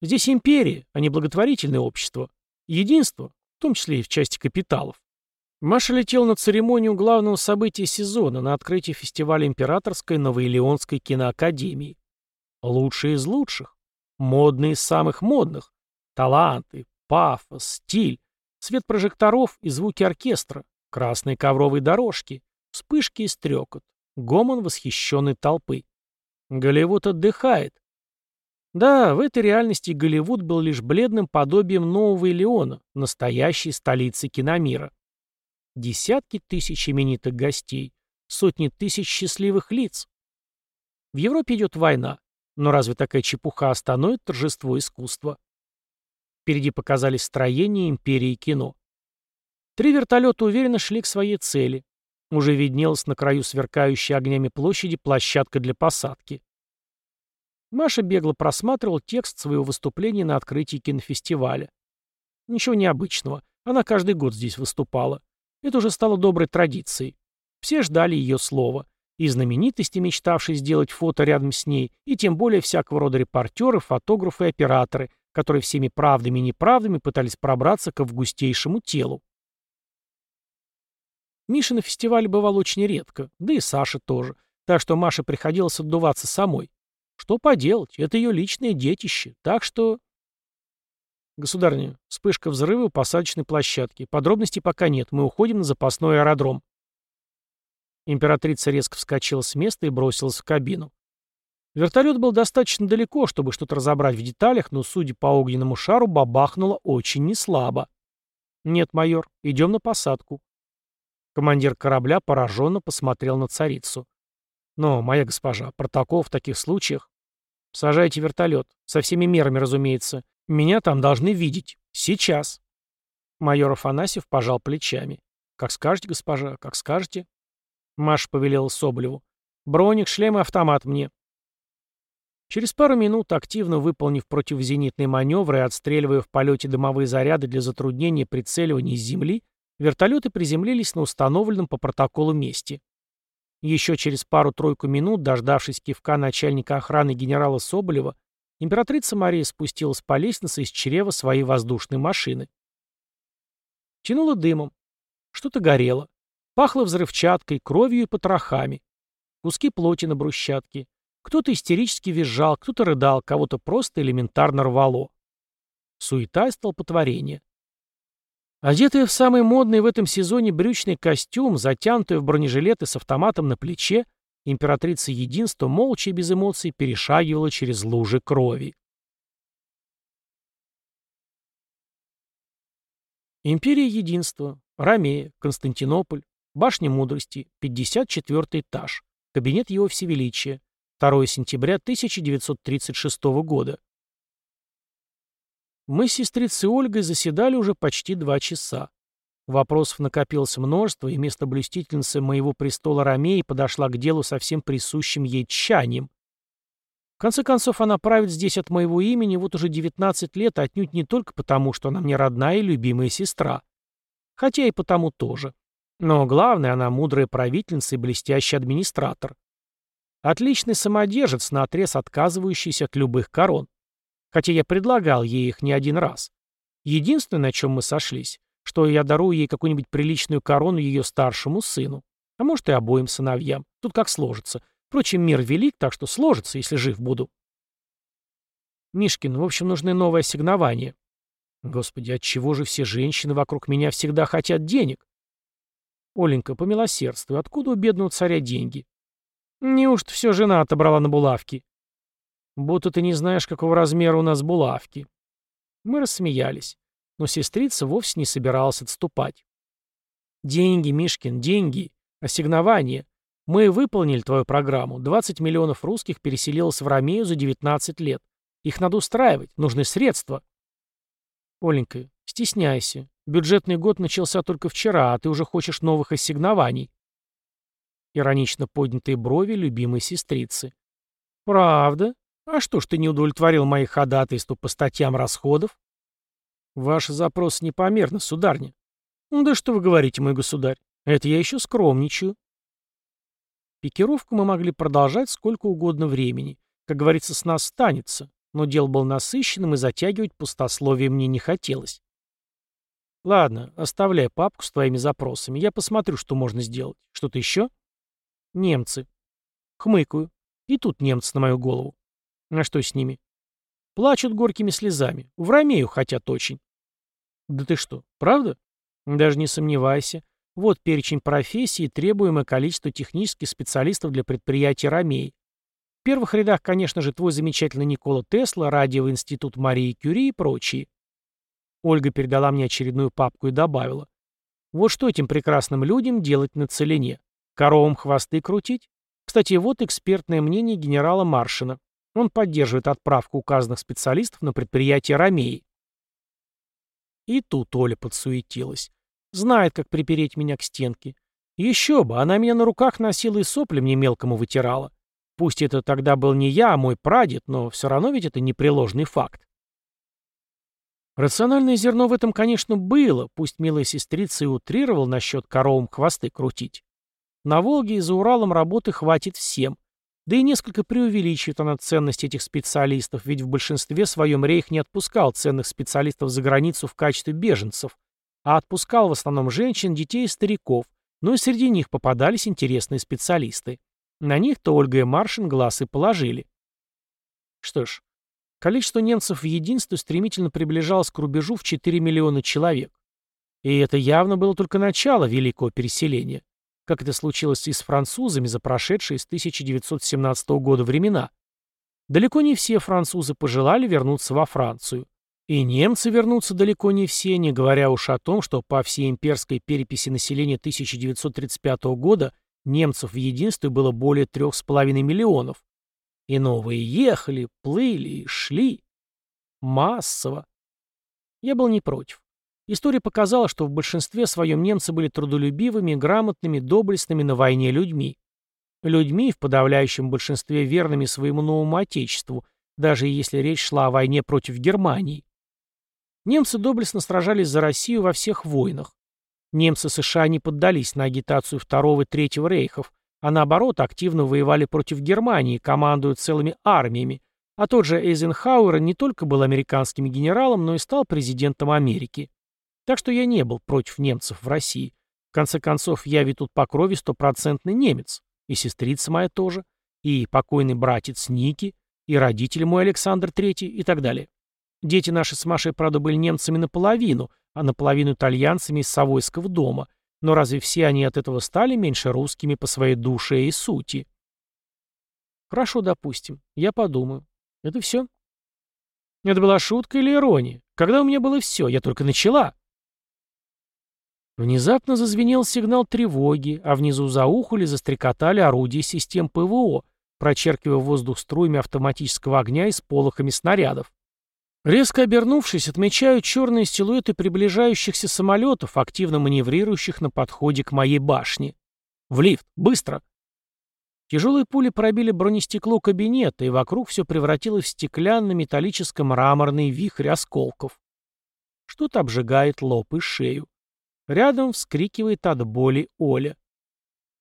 Здесь империя, а не благотворительное общество. Единство, в том числе и в части капиталов. Маша летел на церемонию главного события сезона, на открытие фестиваля Императорской Новоилионской киноакадемии. Лучшие из лучших. Модные из самых модных. Таланты, пафос, стиль, свет прожекторов и звуки оркестра, красные ковровые дорожки, вспышки и стрекот, гомон восхищенной толпы. Голливуд отдыхает. Да, в этой реальности Голливуд был лишь бледным подобием нового Леона, настоящей столицы киномира. Десятки тысяч именитых гостей, сотни тысяч счастливых лиц. В Европе идет война, но разве такая чепуха остановит торжество искусства? Впереди показались строения империи кино. Три вертолета уверенно шли к своей цели. Уже виднелась на краю сверкающей огнями площади площадка для посадки. Маша бегло просматривал текст своего выступления на открытии кинофестиваля. Ничего необычного. Она каждый год здесь выступала. Это уже стало доброй традицией. Все ждали ее слова. И знаменитости, мечтавшие сделать фото рядом с ней, и тем более всякого рода репортеры, фотографы и операторы, которые всеми правдами и неправдами пытались пробраться к августейшему телу. Миша на фестивале бывал очень редко, да и Саша тоже, так что Маше приходилось отдуваться самой. Что поделать, это ее личное детище, так что... Государня, вспышка взрыва у посадочной площадки. Подробностей пока нет, мы уходим на запасной аэродром. Императрица резко вскочила с места и бросилась в кабину. Вертолет был достаточно далеко, чтобы что-то разобрать в деталях, но, судя по огненному шару, бабахнуло очень неслабо. «Нет, майор, идем на посадку», Командир корабля пораженно посмотрел на царицу. «Но, моя госпожа, протокол в таких случаях...» «Сажайте вертолет. Со всеми мерами, разумеется. Меня там должны видеть. Сейчас». Майор Афанасьев пожал плечами. «Как скажете, госпожа, как скажете». Маша повелела Соболеву. «Броник, шлем и автомат мне». Через пару минут, активно выполнив противозенитные маневры и отстреливая в полете дымовые заряды для затруднения прицеливания с земли, Вертолеты приземлились на установленном по протоколу месте. Еще через пару-тройку минут, дождавшись кивка начальника охраны генерала Соболева, императрица Мария спустилась по лестнице из чрева своей воздушной машины. Тянуло дымом. Что-то горело. Пахло взрывчаткой, кровью и потрохами. Куски плоти на брусчатке. Кто-то истерически визжал, кто-то рыдал, кого-то просто элементарно рвало. Суета и столпотворение. Одетая в самый модный в этом сезоне брючный костюм, затянутая в бронежилеты с автоматом на плече, императрица единства молча и без эмоций перешагивала через лужи крови. Империя единства, Ромея, Константинополь, Башня мудрости, 54 этаж, кабинет его всевеличия, 2 сентября 1936 года. Мы с сестрицей Ольгой заседали уже почти два часа. Вопросов накопилось множество, и место блюстительницы моего престола Ромеи подошла к делу со всем присущим ей тщанием. В конце концов, она правит здесь от моего имени вот уже 19 лет, отнюдь не только потому, что она мне родная и любимая сестра. Хотя и потому тоже. Но главное, она мудрая правительница и блестящий администратор. Отличный самодержец, наотрез отказывающийся от любых корон хотя я предлагал ей их не один раз. Единственное, на чем мы сошлись, что я дарую ей какую-нибудь приличную корону ее старшему сыну, а может и обоим сыновьям, тут как сложится. Впрочем, мир велик, так что сложится, если жив буду. Мишкин, в общем, нужны новые ассигнования. Господи, от чего же все женщины вокруг меня всегда хотят денег? Оленька, помилосердствуй, откуда у бедного царя деньги? Неужто все жена отобрала на булавки? Будто ты не знаешь, какого размера у нас булавки. Мы рассмеялись, но сестрица вовсе не собиралась отступать. Деньги, Мишкин, деньги. Ассигнование. Мы выполнили твою программу. 20 миллионов русских переселилось в Ромею за 19 лет. Их надо устраивать, нужны средства. Оленька, стесняйся. Бюджетный год начался только вчера, а ты уже хочешь новых ассигнований. Иронично поднятые брови любимой сестрицы. Правда? А что ж ты не удовлетворил моих ходатайств по статьям расходов? Ваш запрос непомерно, сударня. Ну да что вы говорите, мой государь? Это я еще скромничаю. Пикировку мы могли продолжать сколько угодно времени. Как говорится, с нас станется. Но дело было насыщенным, и затягивать пустословие мне не хотелось. Ладно, оставляй папку с твоими запросами. Я посмотрю, что можно сделать. Что-то еще? Немцы. Хмыкаю. И тут немцы на мою голову. А что с ними? Плачут горькими слезами. В Ромею хотят очень. Да ты что, правда? Даже не сомневайся. Вот перечень профессий и требуемое количество технических специалистов для предприятия Ромеи. В первых рядах, конечно же, твой замечательный Никола Тесла, радиовый институт Марии Кюри и прочие. Ольга передала мне очередную папку и добавила. Вот что этим прекрасным людям делать на целине? Коровам хвосты крутить? Кстати, вот экспертное мнение генерала Маршина. Он поддерживает отправку указанных специалистов на предприятие Ромеи. И тут Оля подсуетилась. Знает, как припереть меня к стенке. Еще бы, она меня на руках носила и сопли мне мелкому вытирала. Пусть это тогда был не я, а мой прадед, но все равно ведь это непреложный факт. Рациональное зерно в этом, конечно, было, пусть милая сестрица и утрировал насчет коровам хвосты крутить. На Волге и за Уралом работы хватит всем, да и несколько преувеличивает она ценность этих специалистов, ведь в большинстве своем Рейх не отпускал ценных специалистов за границу в качестве беженцев, а отпускал в основном женщин, детей и стариков, но и среди них попадались интересные специалисты. На них-то Ольга и Маршин глаз и положили. Что ж, количество немцев в единстве стремительно приближалось к рубежу в 4 миллиона человек. И это явно было только начало великого переселения как это случилось и с французами за прошедшие с 1917 года времена. Далеко не все французы пожелали вернуться во Францию. И немцы вернутся далеко не все, не говоря уж о том, что по всей имперской переписи населения 1935 года немцев в единстве было более 3,5 миллионов. И новые ехали, плыли, шли. Массово. Я был не против. История показала, что в большинстве своем немцы были трудолюбивыми, грамотными, доблестными на войне людьми. Людьми, в подавляющем большинстве верными своему новому отечеству, даже если речь шла о войне против Германии. Немцы доблестно сражались за Россию во всех войнах. Немцы США не поддались на агитацию Второго и Третьего рейхов, а наоборот активно воевали против Германии, командуя целыми армиями, а тот же Эйзенхауэр не только был американским генералом, но и стал президентом Америки. Так что я не был против немцев в России. В конце концов, я ведь тут по крови стопроцентный немец. И сестрица моя тоже. И покойный братец Ники. И родитель мой Александр Третий и так далее. Дети наши с Машей, правда, были немцами наполовину, а наполовину итальянцами из Савойского дома. Но разве все они от этого стали меньше русскими по своей душе и сути? Хорошо, допустим. Я подумаю. Это все? Это была шутка или ирония? Когда у меня было все? Я только начала. Внезапно зазвенел сигнал тревоги, а внизу заухали, застрекотали орудия систем ПВО, прочеркивая воздух струями автоматического огня и с полохами снарядов. Резко обернувшись, отмечаю черные силуэты приближающихся самолетов, активно маневрирующих на подходе к моей башне. В лифт! Быстро! Тяжелые пули пробили бронестекло кабинета, и вокруг все превратилось в стеклянно-металлическо-мраморный вихрь осколков. Что-то обжигает лоб и шею. Рядом вскрикивает от боли Оля.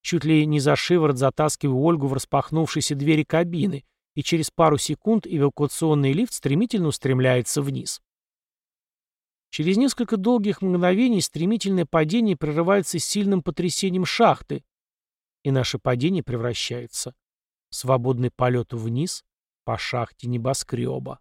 Чуть ли не за шиворот затаскиваю Ольгу в распахнувшиеся двери кабины, и через пару секунд эвакуационный лифт стремительно устремляется вниз. Через несколько долгих мгновений стремительное падение прерывается сильным потрясением шахты, и наше падение превращается в свободный полет вниз по шахте небоскреба.